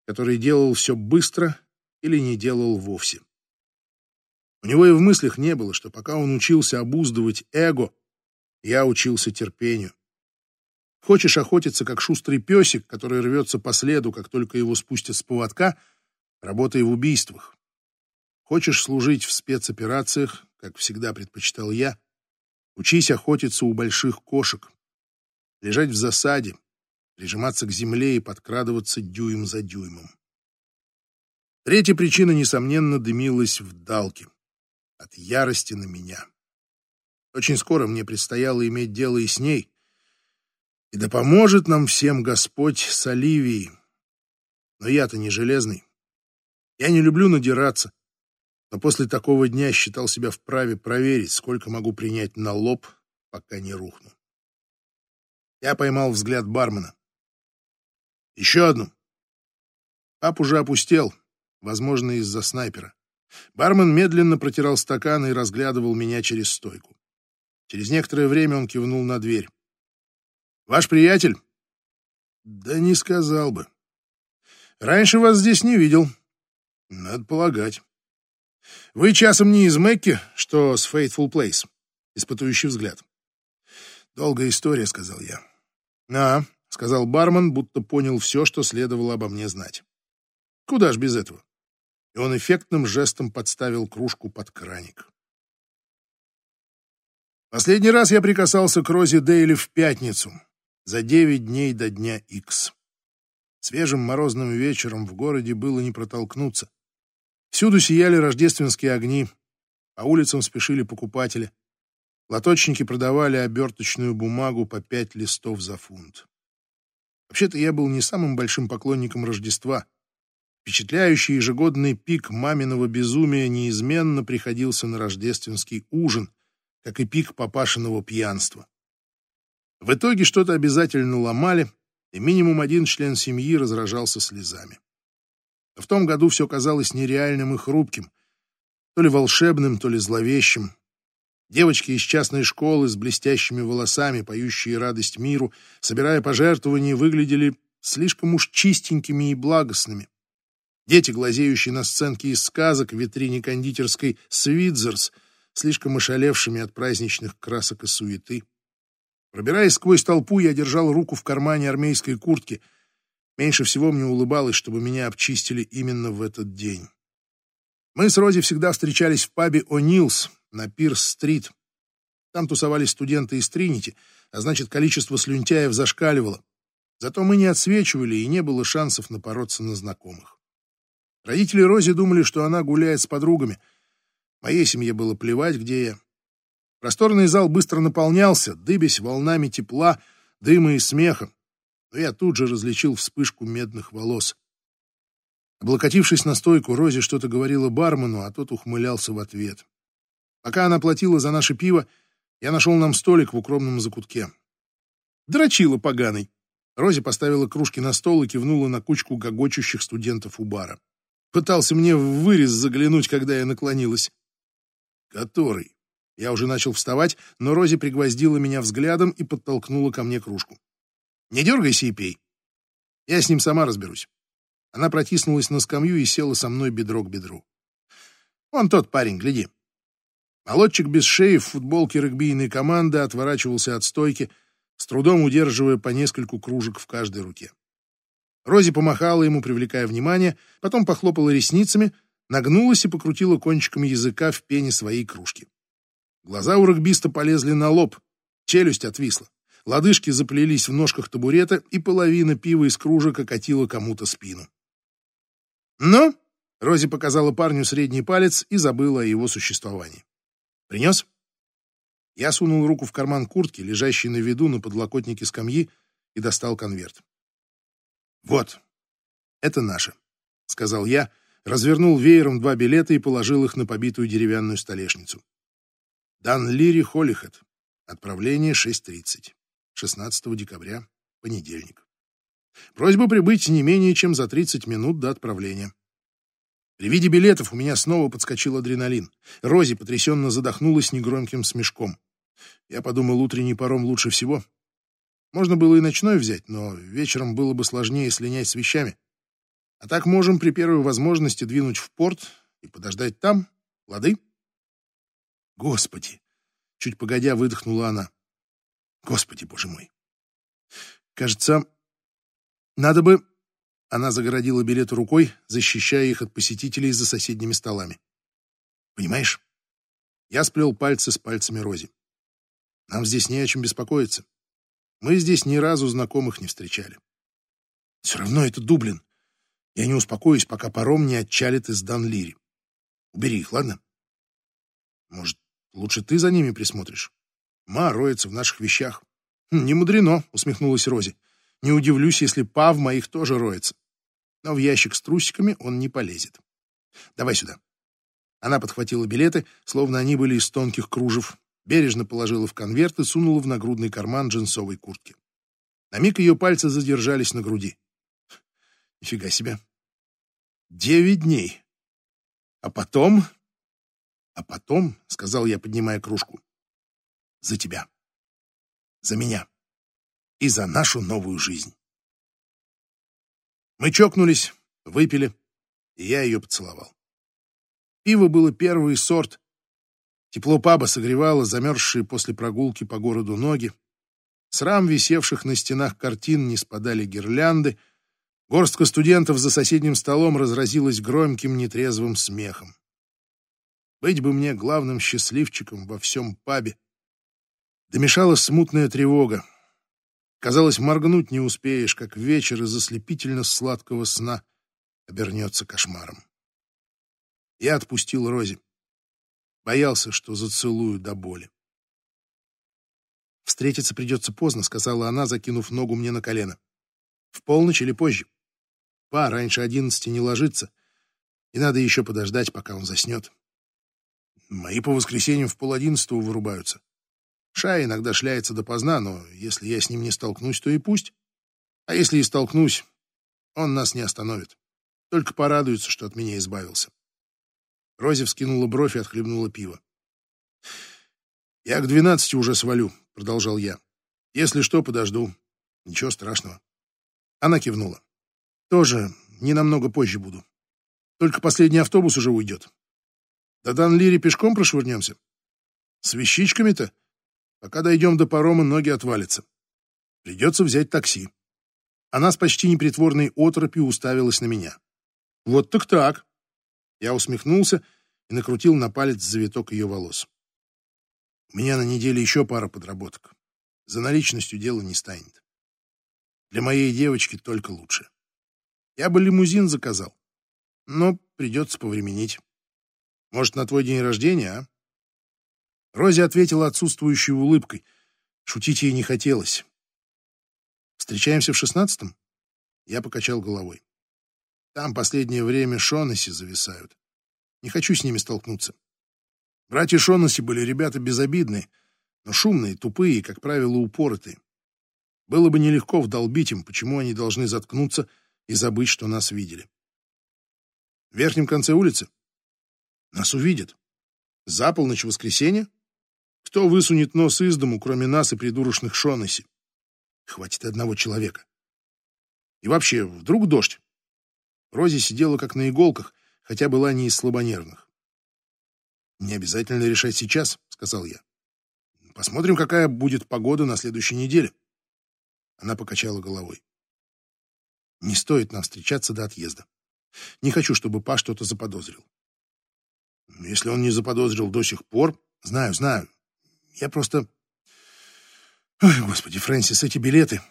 который делал все быстро или не делал вовсе. У него и в мыслях не было, что пока он учился обуздывать эго, я учился терпению. Хочешь охотиться, как шустрый песик, который рвется по следу, как только его спустят с поводка, работай в убийствах. Хочешь служить в спецоперациях, как всегда предпочитал я, учись охотиться у больших кошек, лежать в засаде, прижиматься к земле и подкрадываться дюйм за дюймом. Третья причина, несомненно, дымилась в далке. От ярости на меня. Очень скоро мне предстояло иметь дело и с ней. И да поможет нам всем Господь с Оливией. Но я-то не железный. Я не люблю надираться, но после такого дня считал себя вправе проверить, сколько могу принять на лоб, пока не рухну. Я поймал взгляд бармена. Еще одну. Пап уже опустел, возможно, из-за снайпера. Бармен медленно протирал стакан и разглядывал меня через стойку. Через некоторое время он кивнул на дверь. «Ваш приятель?» «Да не сказал бы. Раньше вас здесь не видел. Надо полагать. Вы часом не из Мэкки, что с Faithful Place?» Испытующий взгляд. «Долгая история», — сказал я. «А», — сказал бармен, будто понял все, что следовало обо мне знать. «Куда ж без этого?» И он эффектным жестом подставил кружку под краник. Последний раз я прикасался к Розе Дейли в пятницу, за девять дней до дня Икс. Свежим морозным вечером в городе было не протолкнуться. Всюду сияли рождественские огни, по улицам спешили покупатели. Лоточники продавали оберточную бумагу по пять листов за фунт. Вообще-то я был не самым большим поклонником Рождества. Впечатляющий ежегодный пик маминого безумия неизменно приходился на рождественский ужин, как и пик папашиного пьянства. В итоге что-то обязательно ломали, и минимум один член семьи разражался слезами. В том году все казалось нереальным и хрупким, то ли волшебным, то ли зловещим. Девочки из частной школы с блестящими волосами, поющие радость миру, собирая пожертвования, выглядели слишком уж чистенькими и благостными. Дети, глазеющие на сценки из сказок в витрине кондитерской «Свитзерс», слишком ошалевшими от праздничных красок и суеты. Пробираясь сквозь толпу, я держал руку в кармане армейской куртки. Меньше всего мне улыбалось, чтобы меня обчистили именно в этот день. Мы с Рози всегда встречались в пабе «О'Нилс» на Пирс-стрит. Там тусовались студенты из Тринити, а значит, количество слюнтяев зашкаливало. Зато мы не отсвечивали, и не было шансов напороться на знакомых. Родители Рози думали, что она гуляет с подругами. Моей семье было плевать, где я. Просторный зал быстро наполнялся, дыбясь волнами тепла, дыма и смеха. Но я тут же различил вспышку медных волос. Облокотившись на стойку, Рози что-то говорила бармену, а тот ухмылялся в ответ. Пока она платила за наше пиво, я нашел нам столик в укромном закутке. Дрочила поганый. Рози поставила кружки на стол и кивнула на кучку гогочущих студентов у бара. Пытался мне в вырез заглянуть, когда я наклонилась. Который? Я уже начал вставать, но Рози пригвоздила меня взглядом и подтолкнула ко мне кружку. Не дергайся и пей. Я с ним сама разберусь. Она протиснулась на скамью и села со мной бедро к бедру. Вон тот парень, гляди. Молодчик без шеи в футболке регбийной команды отворачивался от стойки, с трудом удерживая по нескольку кружек в каждой руке. Рози помахала ему, привлекая внимание, потом похлопала ресницами, нагнулась и покрутила кончиком языка в пене своей кружки. Глаза у регбиста полезли на лоб, челюсть отвисла. Лодыжки заплелись в ножках табурета, и половина пива из кружек окатила кому-то спину. «Ну?» — Рози показала парню средний палец и забыла о его существовании. «Принес?» Я сунул руку в карман куртки, лежащей на виду на подлокотнике скамьи, и достал конверт. «Вот, это наше», — сказал я, развернул веером два билета и положил их на побитую деревянную столешницу. «Дан Лири Холлихед. Отправление 6.30. 16 декабря, понедельник. Просьба прибыть не менее чем за 30 минут до отправления». При виде билетов у меня снова подскочил адреналин. Рози потрясенно задохнулась негромким смешком. Я подумал, утренний паром лучше всего. Можно было и ночной взять, но вечером было бы сложнее слинять с вещами. А так можем при первой возможности двинуть в порт и подождать там. Лады? Господи! Чуть погодя выдохнула она. Господи, боже мой. Кажется, надо бы... Она загородила билеты рукой, защищая их от посетителей за соседними столами. Понимаешь? Я сплел пальцы с пальцами Рози. Нам здесь не о чем беспокоиться. Мы здесь ни разу знакомых не встречали. Все равно это Дублин. Я не успокоюсь, пока паром не отчалит из Данлири. Убери их, ладно? Может, лучше ты за ними присмотришь? Ма роется в наших вещах. Хм, не мудрено, усмехнулась Рози. Не удивлюсь, если Па в моих тоже роется. Но в ящик с трусиками он не полезет. Давай сюда. Она подхватила билеты, словно они были из тонких кружев, бережно положила в конверт и сунула в нагрудный карман джинсовой куртки. На миг ее пальцы задержались на груди. Нифига себе. Девять дней. А потом... А потом, — сказал я, поднимая кружку, — за тебя. За меня. И за нашу новую жизнь. Мы чокнулись, выпили, и я ее поцеловал. Пиво было первый сорт, Тепло паба согревало замерзшие после прогулки по городу ноги. С рам, висевших на стенах картин, не спадали гирлянды. Горстка студентов за соседним столом разразилась громким нетрезвым смехом. Быть бы мне главным счастливчиком во всем пабе. Домешала смутная тревога. Казалось, моргнуть не успеешь, как вечер из ослепительно сладкого сна обернется кошмаром. Я отпустил Рози. Боялся, что зацелую до боли. «Встретиться придется поздно», — сказала она, закинув ногу мне на колено. «В полночь или позже. Па раньше одиннадцати не ложится, и надо еще подождать, пока он заснет». Мои по воскресеньям в полодиннадцатого вырубаются. Ша иногда шляется допоздна, но если я с ним не столкнусь, то и пусть. А если и столкнусь, он нас не остановит. Только порадуется, что от меня избавился. Рози вскинула бровь и отхлебнула пиво. «Я к двенадцати уже свалю», — продолжал я. «Если что, подожду. Ничего страшного». Она кивнула. «Тоже не намного позже буду. Только последний автобус уже уйдет. До Данлири пешком прошвырнемся? С вещичками-то? Пока дойдем до парома, ноги отвалятся. Придется взять такси». Она с почти непритворной отропью уставилась на меня. «Вот так так!» Я усмехнулся и накрутил на палец завиток ее волос. «У меня на неделе еще пара подработок. За наличностью дело не станет. Для моей девочки только лучше. Я бы лимузин заказал, но придется повременить. Может, на твой день рождения, а?» Рози ответила отсутствующей улыбкой. Шутить ей не хотелось. Встречаемся в шестнадцатом? Я покачал головой. Там последнее время Шонаси зависают. Не хочу с ними столкнуться. Братья Шонаси были ребята безобидные, но шумные, тупые и, как правило, упоротые. Было бы нелегко вдолбить им, почему они должны заткнуться и забыть, что нас видели. В верхнем конце улицы? Нас увидят. За полночь воскресенья? Кто высунет нос из дому, кроме нас и придурочных Шонаси? Хватит одного человека. И вообще, вдруг дождь? Рози сидела как на иголках, хотя была не из слабонервных. «Не обязательно решать сейчас», — сказал я. «Посмотрим, какая будет погода на следующей неделе». Она покачала головой. «Не стоит нам встречаться до отъезда. Не хочу, чтобы Па что-то заподозрил». «Если он не заподозрил до сих пор...» «Знаю, знаю. Я просто Ой, господи, Фрэнсис, эти билеты.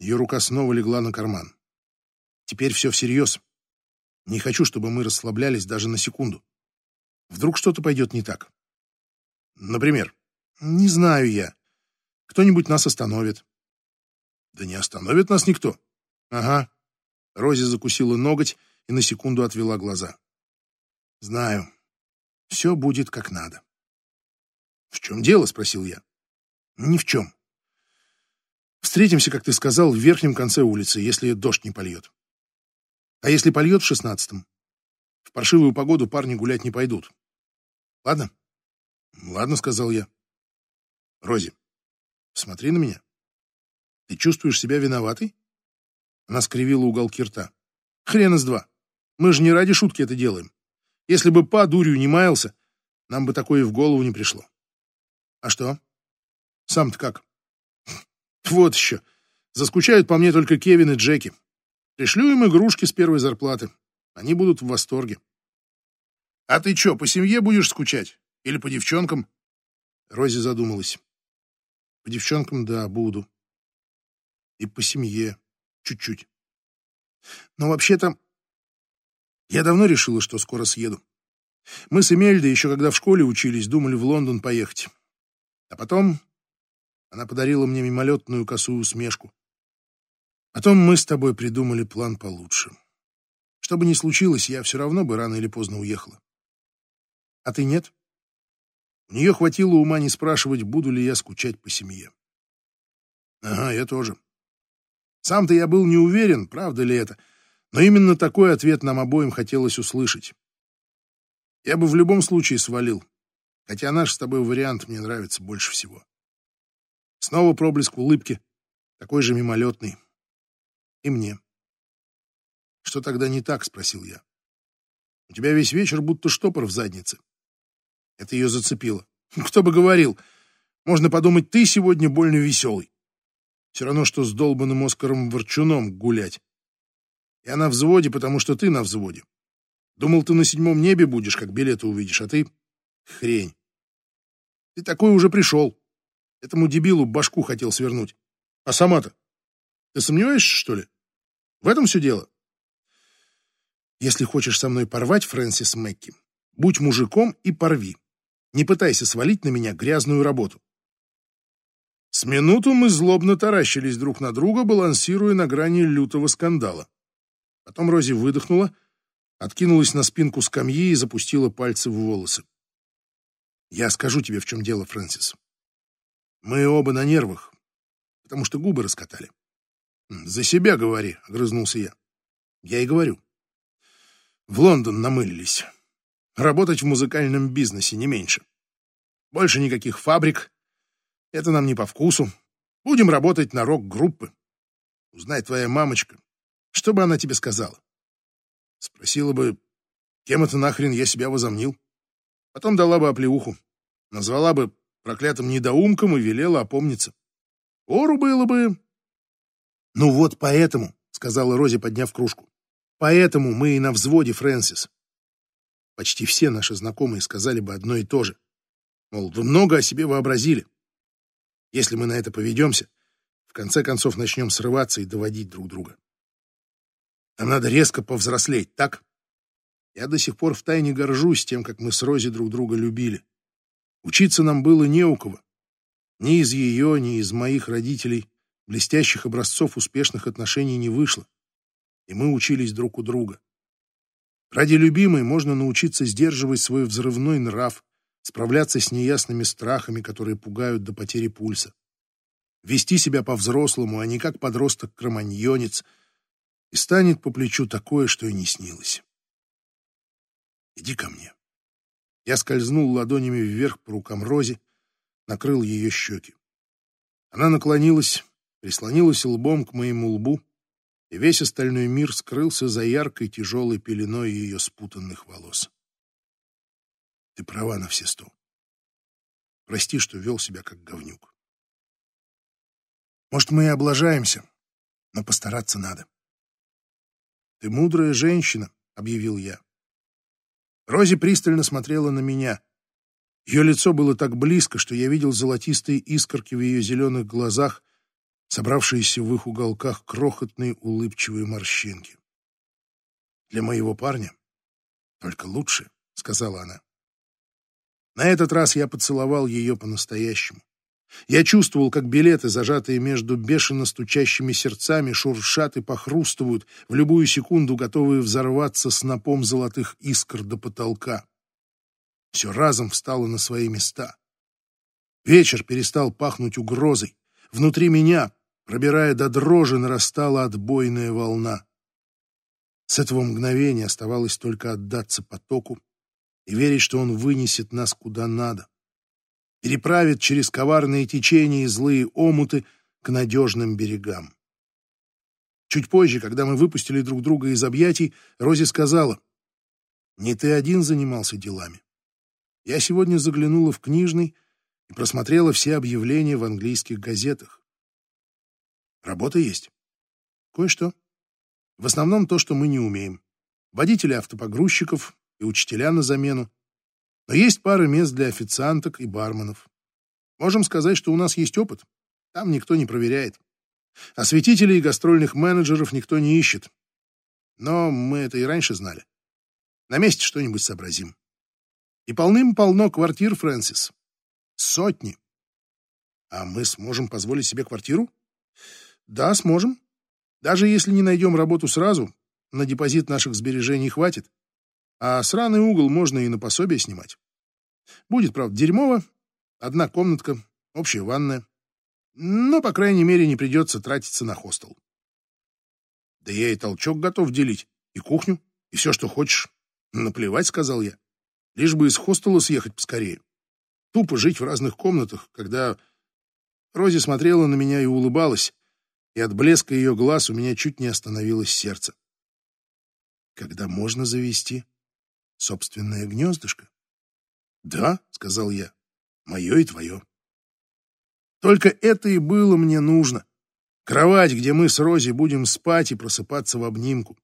Ее рука снова легла на карман. Теперь все всерьез. Не хочу, чтобы мы расслаблялись даже на секунду. Вдруг что-то пойдет не так. Например, не знаю я. Кто-нибудь нас остановит. Да не остановит нас никто. Ага. Рози закусила ноготь и на секунду отвела глаза. Знаю. Все будет как надо. В чем дело? Спросил я. Ни в чем. Встретимся, как ты сказал, в верхнем конце улицы, если дождь не польет. А если польет в шестнадцатом? В паршивую погоду парни гулять не пойдут. Ладно? Ладно, сказал я. Рози, смотри на меня. Ты чувствуешь себя виноватой? Она скривила уголки рта. Хрен из два. Мы же не ради шутки это делаем. Если бы по дурью не маялся, нам бы такое и в голову не пришло. А что? Сам-то как? Вот еще. Заскучают по мне только Кевин и Джеки. Пришлю им игрушки с первой зарплаты. Они будут в восторге. А ты что, по семье будешь скучать? Или по девчонкам? Рози задумалась. По девчонкам, да, буду. И по семье. Чуть-чуть. Но вообще-то... Я давно решила, что скоро съеду. Мы с Эмельдой, еще когда в школе учились, думали в Лондон поехать. А потом она подарила мне мимолетную косую усмешку. Потом мы с тобой придумали план получше. Что бы ни случилось, я все равно бы рано или поздно уехала. А ты нет? У нее хватило ума не спрашивать, буду ли я скучать по семье. Ага, я тоже. Сам-то я был не уверен, правда ли это, но именно такой ответ нам обоим хотелось услышать. Я бы в любом случае свалил, хотя наш с тобой вариант мне нравится больше всего. Снова проблеск улыбки, такой же мимолетный. И мне. «Что тогда не так?» — спросил я. «У тебя весь вечер будто штопор в заднице». Это ее зацепило. «Кто бы говорил? Можно подумать, ты сегодня больно веселый. Все равно, что с долбанным Оскаром Ворчуном гулять. Я на взводе, потому что ты на взводе. Думал, ты на седьмом небе будешь, как билеты увидишь, а ты — хрень. Ты такой уже пришел. Этому дебилу башку хотел свернуть. А сама-то? Ты сомневаешься, что ли? В этом все дело. Если хочешь со мной порвать, Фрэнсис Мэкки, будь мужиком и порви. Не пытайся свалить на меня грязную работу. С минуту мы злобно таращились друг на друга, балансируя на грани лютого скандала. Потом Рози выдохнула, откинулась на спинку скамьи и запустила пальцы в волосы. Я скажу тебе, в чем дело, Фрэнсис. Мы оба на нервах, потому что губы раскатали. За себя говори, огрызнулся я. Я и говорю. В Лондон намылились. Работать в музыкальном бизнесе не меньше. Больше никаких фабрик. Это нам не по вкусу. Будем работать на рок-группы. Узнай твоя мамочка, что бы она тебе сказала? Спросила бы, кем это нахрен я себя возомнил? Потом дала бы оплеуху. Назвала бы проклятым недоумком и велела опомниться. Ору было бы... Ну вот поэтому, сказала Рози, подняв кружку. Поэтому мы и на взводе, Фрэнсис. Почти все наши знакомые сказали бы одно и то же. Мол, вы много о себе вообразили. Если мы на это поведемся, в конце концов начнем срываться и доводить друг друга. Нам надо резко повзрослеть, так? Я до сих пор втайне горжусь тем, как мы с Рози друг друга любили. Учиться нам было не у кого. Ни из ее, ни из моих родителей блестящих образцов успешных отношений не вышло. И мы учились друг у друга. Ради любимой можно научиться сдерживать свой взрывной нрав, справляться с неясными страхами, которые пугают до потери пульса. Вести себя по-взрослому, а не как подросток-кроманьонец, и станет по плечу такое, что и не снилось. Иди ко мне. Я скользнул ладонями вверх по рукам Рози, накрыл ее щеки. Она наклонилась, прислонилась лбом к моему лбу, и весь остальной мир скрылся за яркой тяжелой пеленой ее спутанных волос. Ты права на все сто. Прости, что вел себя как говнюк. Может, мы и облажаемся, но постараться надо. Ты мудрая женщина, объявил я. Рози пристально смотрела на меня. Ее лицо было так близко, что я видел золотистые искорки в ее зеленых глазах, собравшиеся в их уголках крохотные улыбчивые морщинки. «Для моего парня только лучше», — сказала она. На этот раз я поцеловал ее по-настоящему. Я чувствовал, как билеты, зажатые между бешено стучащими сердцами, шуршат и похрустывают, в любую секунду готовые взорваться снопом золотых искр до потолка. Все разом встало на свои места. Вечер перестал пахнуть угрозой. Внутри меня, пробирая до дрожи, нарастала отбойная волна. С этого мгновения оставалось только отдаться потоку и верить, что он вынесет нас куда надо переправит через коварные течения и злые омуты к надежным берегам. Чуть позже, когда мы выпустили друг друга из объятий, Рози сказала, «Не ты один занимался делами. Я сегодня заглянула в книжный и просмотрела все объявления в английских газетах. Работа есть. Кое-что. В основном то, что мы не умеем. Водители автопогрузчиков и учителя на замену, но есть пара мест для официанток и барменов. Можем сказать, что у нас есть опыт. Там никто не проверяет. Осветителей и гастрольных менеджеров никто не ищет. Но мы это и раньше знали. На месте что-нибудь сообразим. И полным-полно квартир, Фрэнсис. Сотни. А мы сможем позволить себе квартиру? Да, сможем. Даже если не найдем работу сразу, на депозит наших сбережений хватит. А сраный угол можно и на пособие снимать. Будет, правда, дерьмово. Одна комнатка, общая ванная. Но, по крайней мере, не придется тратиться на хостел. Да я и толчок готов делить, и кухню, и все, что хочешь. Наплевать, сказал я. Лишь бы из хостела съехать поскорее. Тупо жить в разных комнатах, когда... Рози смотрела на меня и улыбалась, и от блеска ее глаз у меня чуть не остановилось сердце. Когда можно завести собственное гнездышко? Да, сказал я, мое и твое. Только это и было мне нужно. Кровать, где мы с Рози будем спать и просыпаться в обнимку.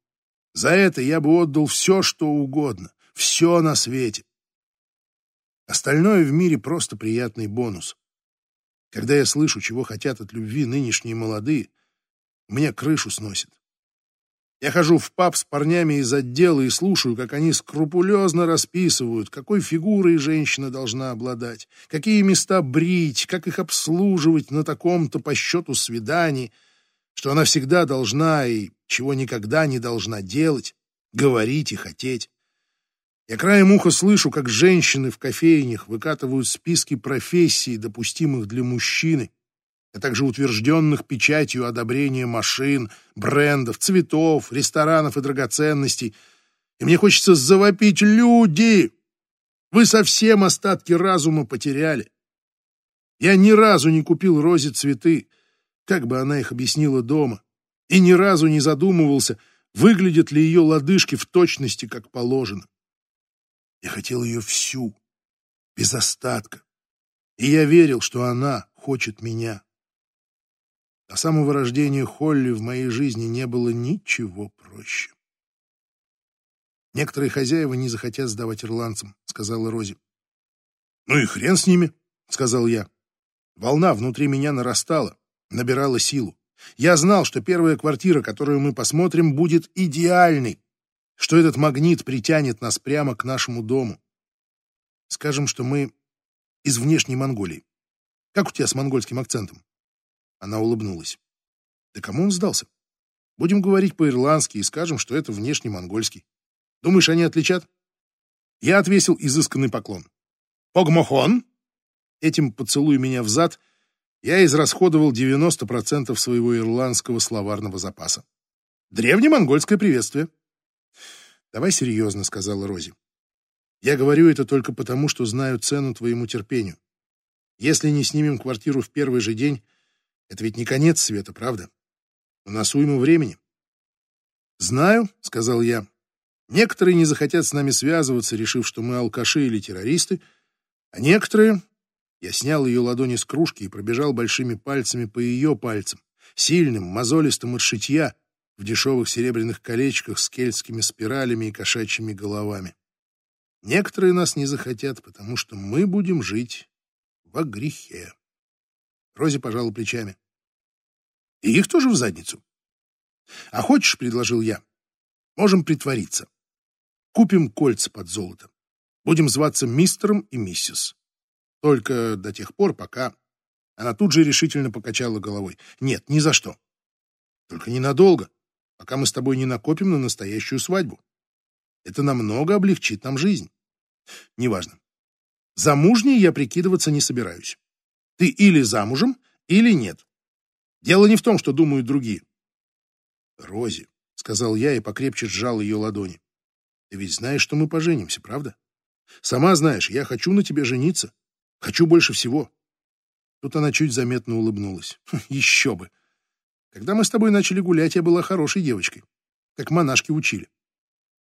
За это я бы отдал все, что угодно, все на свете. Остальное в мире просто приятный бонус. Когда я слышу, чего хотят от любви нынешние молодые, мне крышу сносит. Я хожу в паб с парнями из отдела и слушаю, как они скрупулезно расписывают, какой фигурой женщина должна обладать, какие места брить, как их обслуживать на таком-то по счету свидании, что она всегда должна и чего никогда не должна делать, говорить и хотеть. Я краем уха слышу, как женщины в кофейнях выкатывают списки профессий, допустимых для мужчины, а также утвержденных печатью одобрения машин, брендов, цветов, ресторанов и драгоценностей. И мне хочется завопить «Люди! Вы совсем остатки разума потеряли!» Я ни разу не купил Розе цветы, как бы она их объяснила дома, и ни разу не задумывался, выглядят ли ее лодыжки в точности, как положено. Я хотел ее всю, без остатка. И я верил, что она хочет меня. До самого рождения Холли в моей жизни не было ничего проще. «Некоторые хозяева не захотят сдавать ирландцам», — сказала Рози. «Ну и хрен с ними», — сказал я. Волна внутри меня нарастала, набирала силу. Я знал, что первая квартира, которую мы посмотрим, будет идеальной, что этот магнит притянет нас прямо к нашему дому. Скажем, что мы из внешней Монголии. Как у тебя с монгольским акцентом? Она улыбнулась. Да кому он сдался? Будем говорить по-ирландски и скажем, что это внешний монгольский. Думаешь, они отличат? Я отвесил изысканный поклон. Погмохон? Этим поцелуй меня в зад я израсходовал 90% своего ирландского словарного запаса. Древнемонгольское приветствие. «Давай серьезно», — сказала Рози. «Я говорю это только потому, что знаю цену твоему терпению. Если не снимем квартиру в первый же день, это ведь не конец света, правда? У нас уйма времени». «Знаю», — сказал я. «Некоторые не захотят с нами связываться, решив, что мы алкаши или террористы, а некоторые...» Я снял ее ладони с кружки и пробежал большими пальцами по ее пальцам, сильным, мозолистым от шитья, в дешевых серебряных колечках с кельтскими спиралями и кошачьими головами. Некоторые нас не захотят, потому что мы будем жить во грехе. Рози пожала плечами. И их тоже в задницу. А хочешь, предложил я, можем притвориться. Купим кольца под золото. Будем зваться мистером и миссис. Только до тех пор, пока... Она тут же решительно покачала головой. Нет, ни за что. Только ненадолго пока мы с тобой не накопим на настоящую свадьбу. Это намного облегчит нам жизнь. Неважно. Замужней я прикидываться не собираюсь. Ты или замужем, или нет. Дело не в том, что думают другие. Рози, — сказал я и покрепче сжал ее ладони. Ты ведь знаешь, что мы поженимся, правда? Сама знаешь, я хочу на тебе жениться. Хочу больше всего. Тут она чуть заметно улыбнулась. Еще бы. Когда мы с тобой начали гулять, я была хорошей девочкой, как монашки учили.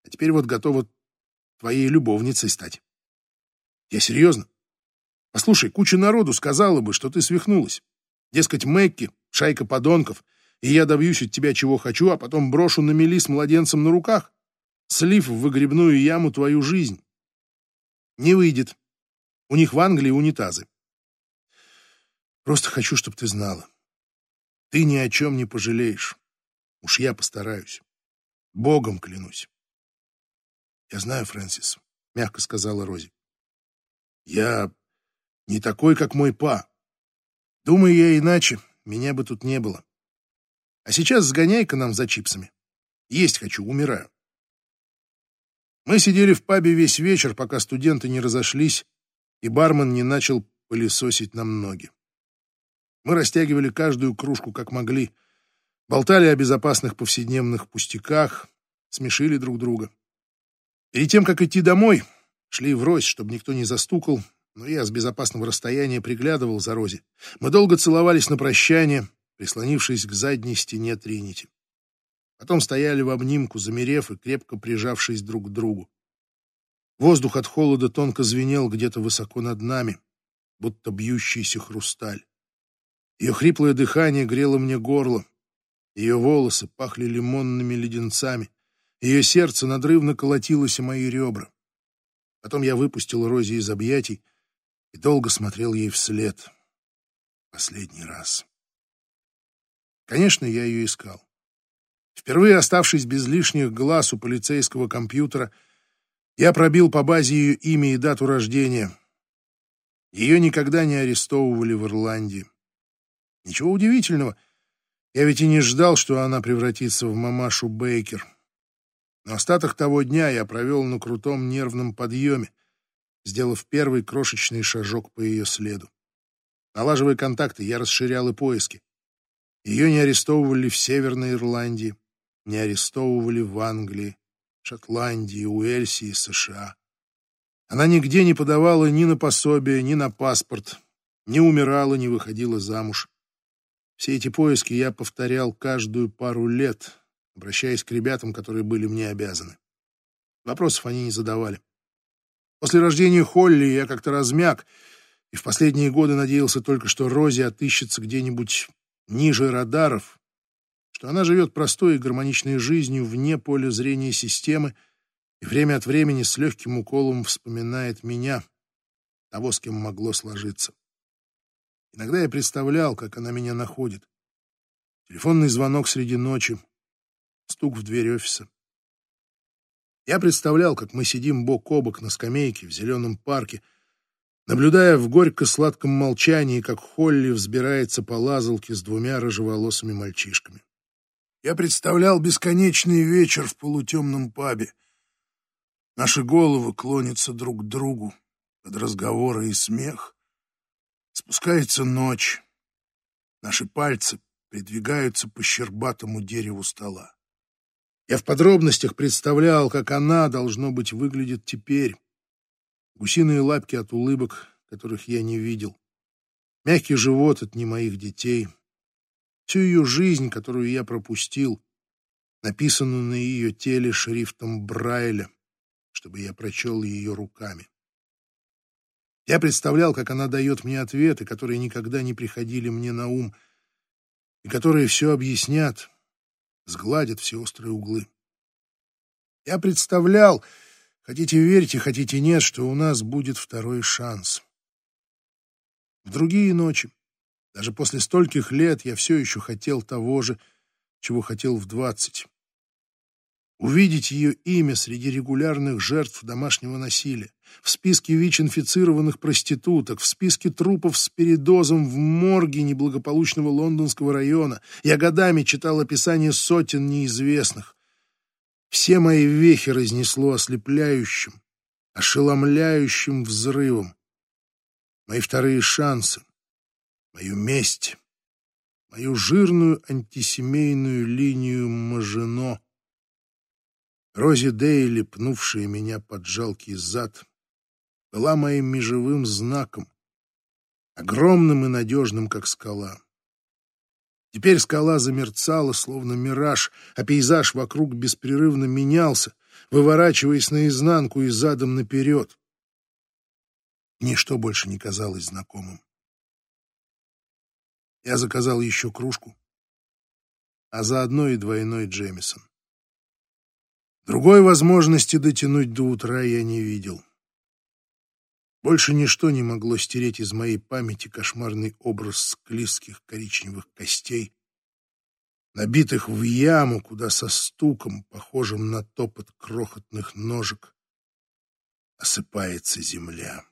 А теперь вот готова твоей любовницей стать. Я серьезно. Послушай, куча народу сказала бы, что ты свихнулась. Дескать, Мэкки, шайка подонков, и я добьюсь от тебя чего хочу, а потом брошу на мели с младенцем на руках, слив в выгребную яму твою жизнь. Не выйдет. У них в Англии унитазы. Просто хочу, чтобы ты знала. Ты ни о чем не пожалеешь. Уж я постараюсь. Богом клянусь. Я знаю, Фрэнсис, — мягко сказала Рози. Я не такой, как мой па. Думаю я иначе, меня бы тут не было. А сейчас сгоняй-ка нам за чипсами. Есть хочу, умираю. Мы сидели в пабе весь вечер, пока студенты не разошлись, и бармен не начал пылесосить нам ноги. Мы растягивали каждую кружку как могли, болтали о безопасных повседневных пустяках, смешили друг друга. Перед тем, как идти домой, шли врозь, чтобы никто не застукал, но я с безопасного расстояния приглядывал за Рози. Мы долго целовались на прощание, прислонившись к задней стене Тринити. Потом стояли в обнимку, замерев и крепко прижавшись друг к другу. Воздух от холода тонко звенел где-то высоко над нами, будто бьющийся хрусталь. Ее хриплое дыхание грело мне горло. Ее волосы пахли лимонными леденцами. Ее сердце надрывно колотилось о мои ребра. Потом я выпустил Рози из объятий и долго смотрел ей вслед. Последний раз. Конечно, я ее искал. Впервые оставшись без лишних глаз у полицейского компьютера, я пробил по базе ее имя и дату рождения. Ее никогда не арестовывали в Ирландии. Ничего удивительного. Я ведь и не ждал, что она превратится в мамашу Бейкер. Но остаток того дня я провел на крутом нервном подъеме, сделав первый крошечный шажок по ее следу. Налаживая контакты, я расширял и поиски. Ее не арестовывали в Северной Ирландии, не арестовывали в Англии, Шотландии, Уэльсе и США. Она нигде не подавала ни на пособие, ни на паспорт, не умирала, не выходила замуж. Все эти поиски я повторял каждую пару лет, обращаясь к ребятам, которые были мне обязаны. Вопросов они не задавали. После рождения Холли я как-то размяк, и в последние годы надеялся только, что Рози отыщется где-нибудь ниже радаров, что она живет простой и гармоничной жизнью вне поля зрения системы и время от времени с легким уколом вспоминает меня, того, с кем могло сложиться. Иногда я представлял, как она меня находит. Телефонный звонок среди ночи, стук в дверь офиса. Я представлял, как мы сидим бок о бок на скамейке в зеленом парке, наблюдая в горько-сладком молчании, как Холли взбирается по лазалке с двумя рыжеволосыми мальчишками. Я представлял бесконечный вечер в полутемном пабе. Наши головы клонятся друг к другу под разговоры и смех. Спускается ночь. Наши пальцы придвигаются по щербатому дереву стола. Я в подробностях представлял, как она, должно быть, выглядит теперь. Гусиные лапки от улыбок, которых я не видел. Мягкий живот от не моих детей. Всю ее жизнь, которую я пропустил, написанную на ее теле шрифтом Брайля, чтобы я прочел ее руками. Я представлял, как она дает мне ответы, которые никогда не приходили мне на ум, и которые все объяснят, сгладят все острые углы. Я представлял, хотите верьте, хотите нет, что у нас будет второй шанс. В другие ночи, даже после стольких лет, я все еще хотел того же, чего хотел в двадцать. Увидеть ее имя среди регулярных жертв домашнего насилия, в списке ВИЧ-инфицированных проституток, в списке трупов с передозом в морге неблагополучного лондонского района. Я годами читал описание сотен неизвестных. Все мои вехи разнесло ослепляющим, ошеломляющим взрывом. Мои вторые шансы, мою месть, мою жирную антисемейную линию Мажино — Рози Дейли, пнувшая меня под жалкий зад, была моим межевым знаком, огромным и надежным, как скала. Теперь скала замерцала, словно мираж, а пейзаж вокруг беспрерывно менялся, выворачиваясь наизнанку и задом наперед. Ничто больше не казалось знакомым. Я заказал еще кружку, а заодно и двойной Джемисон. Другой возможности дотянуть до утра я не видел. Больше ничто не могло стереть из моей памяти кошмарный образ склизких коричневых костей, набитых в яму, куда со стуком, похожим на топот крохотных ножек, осыпается земля.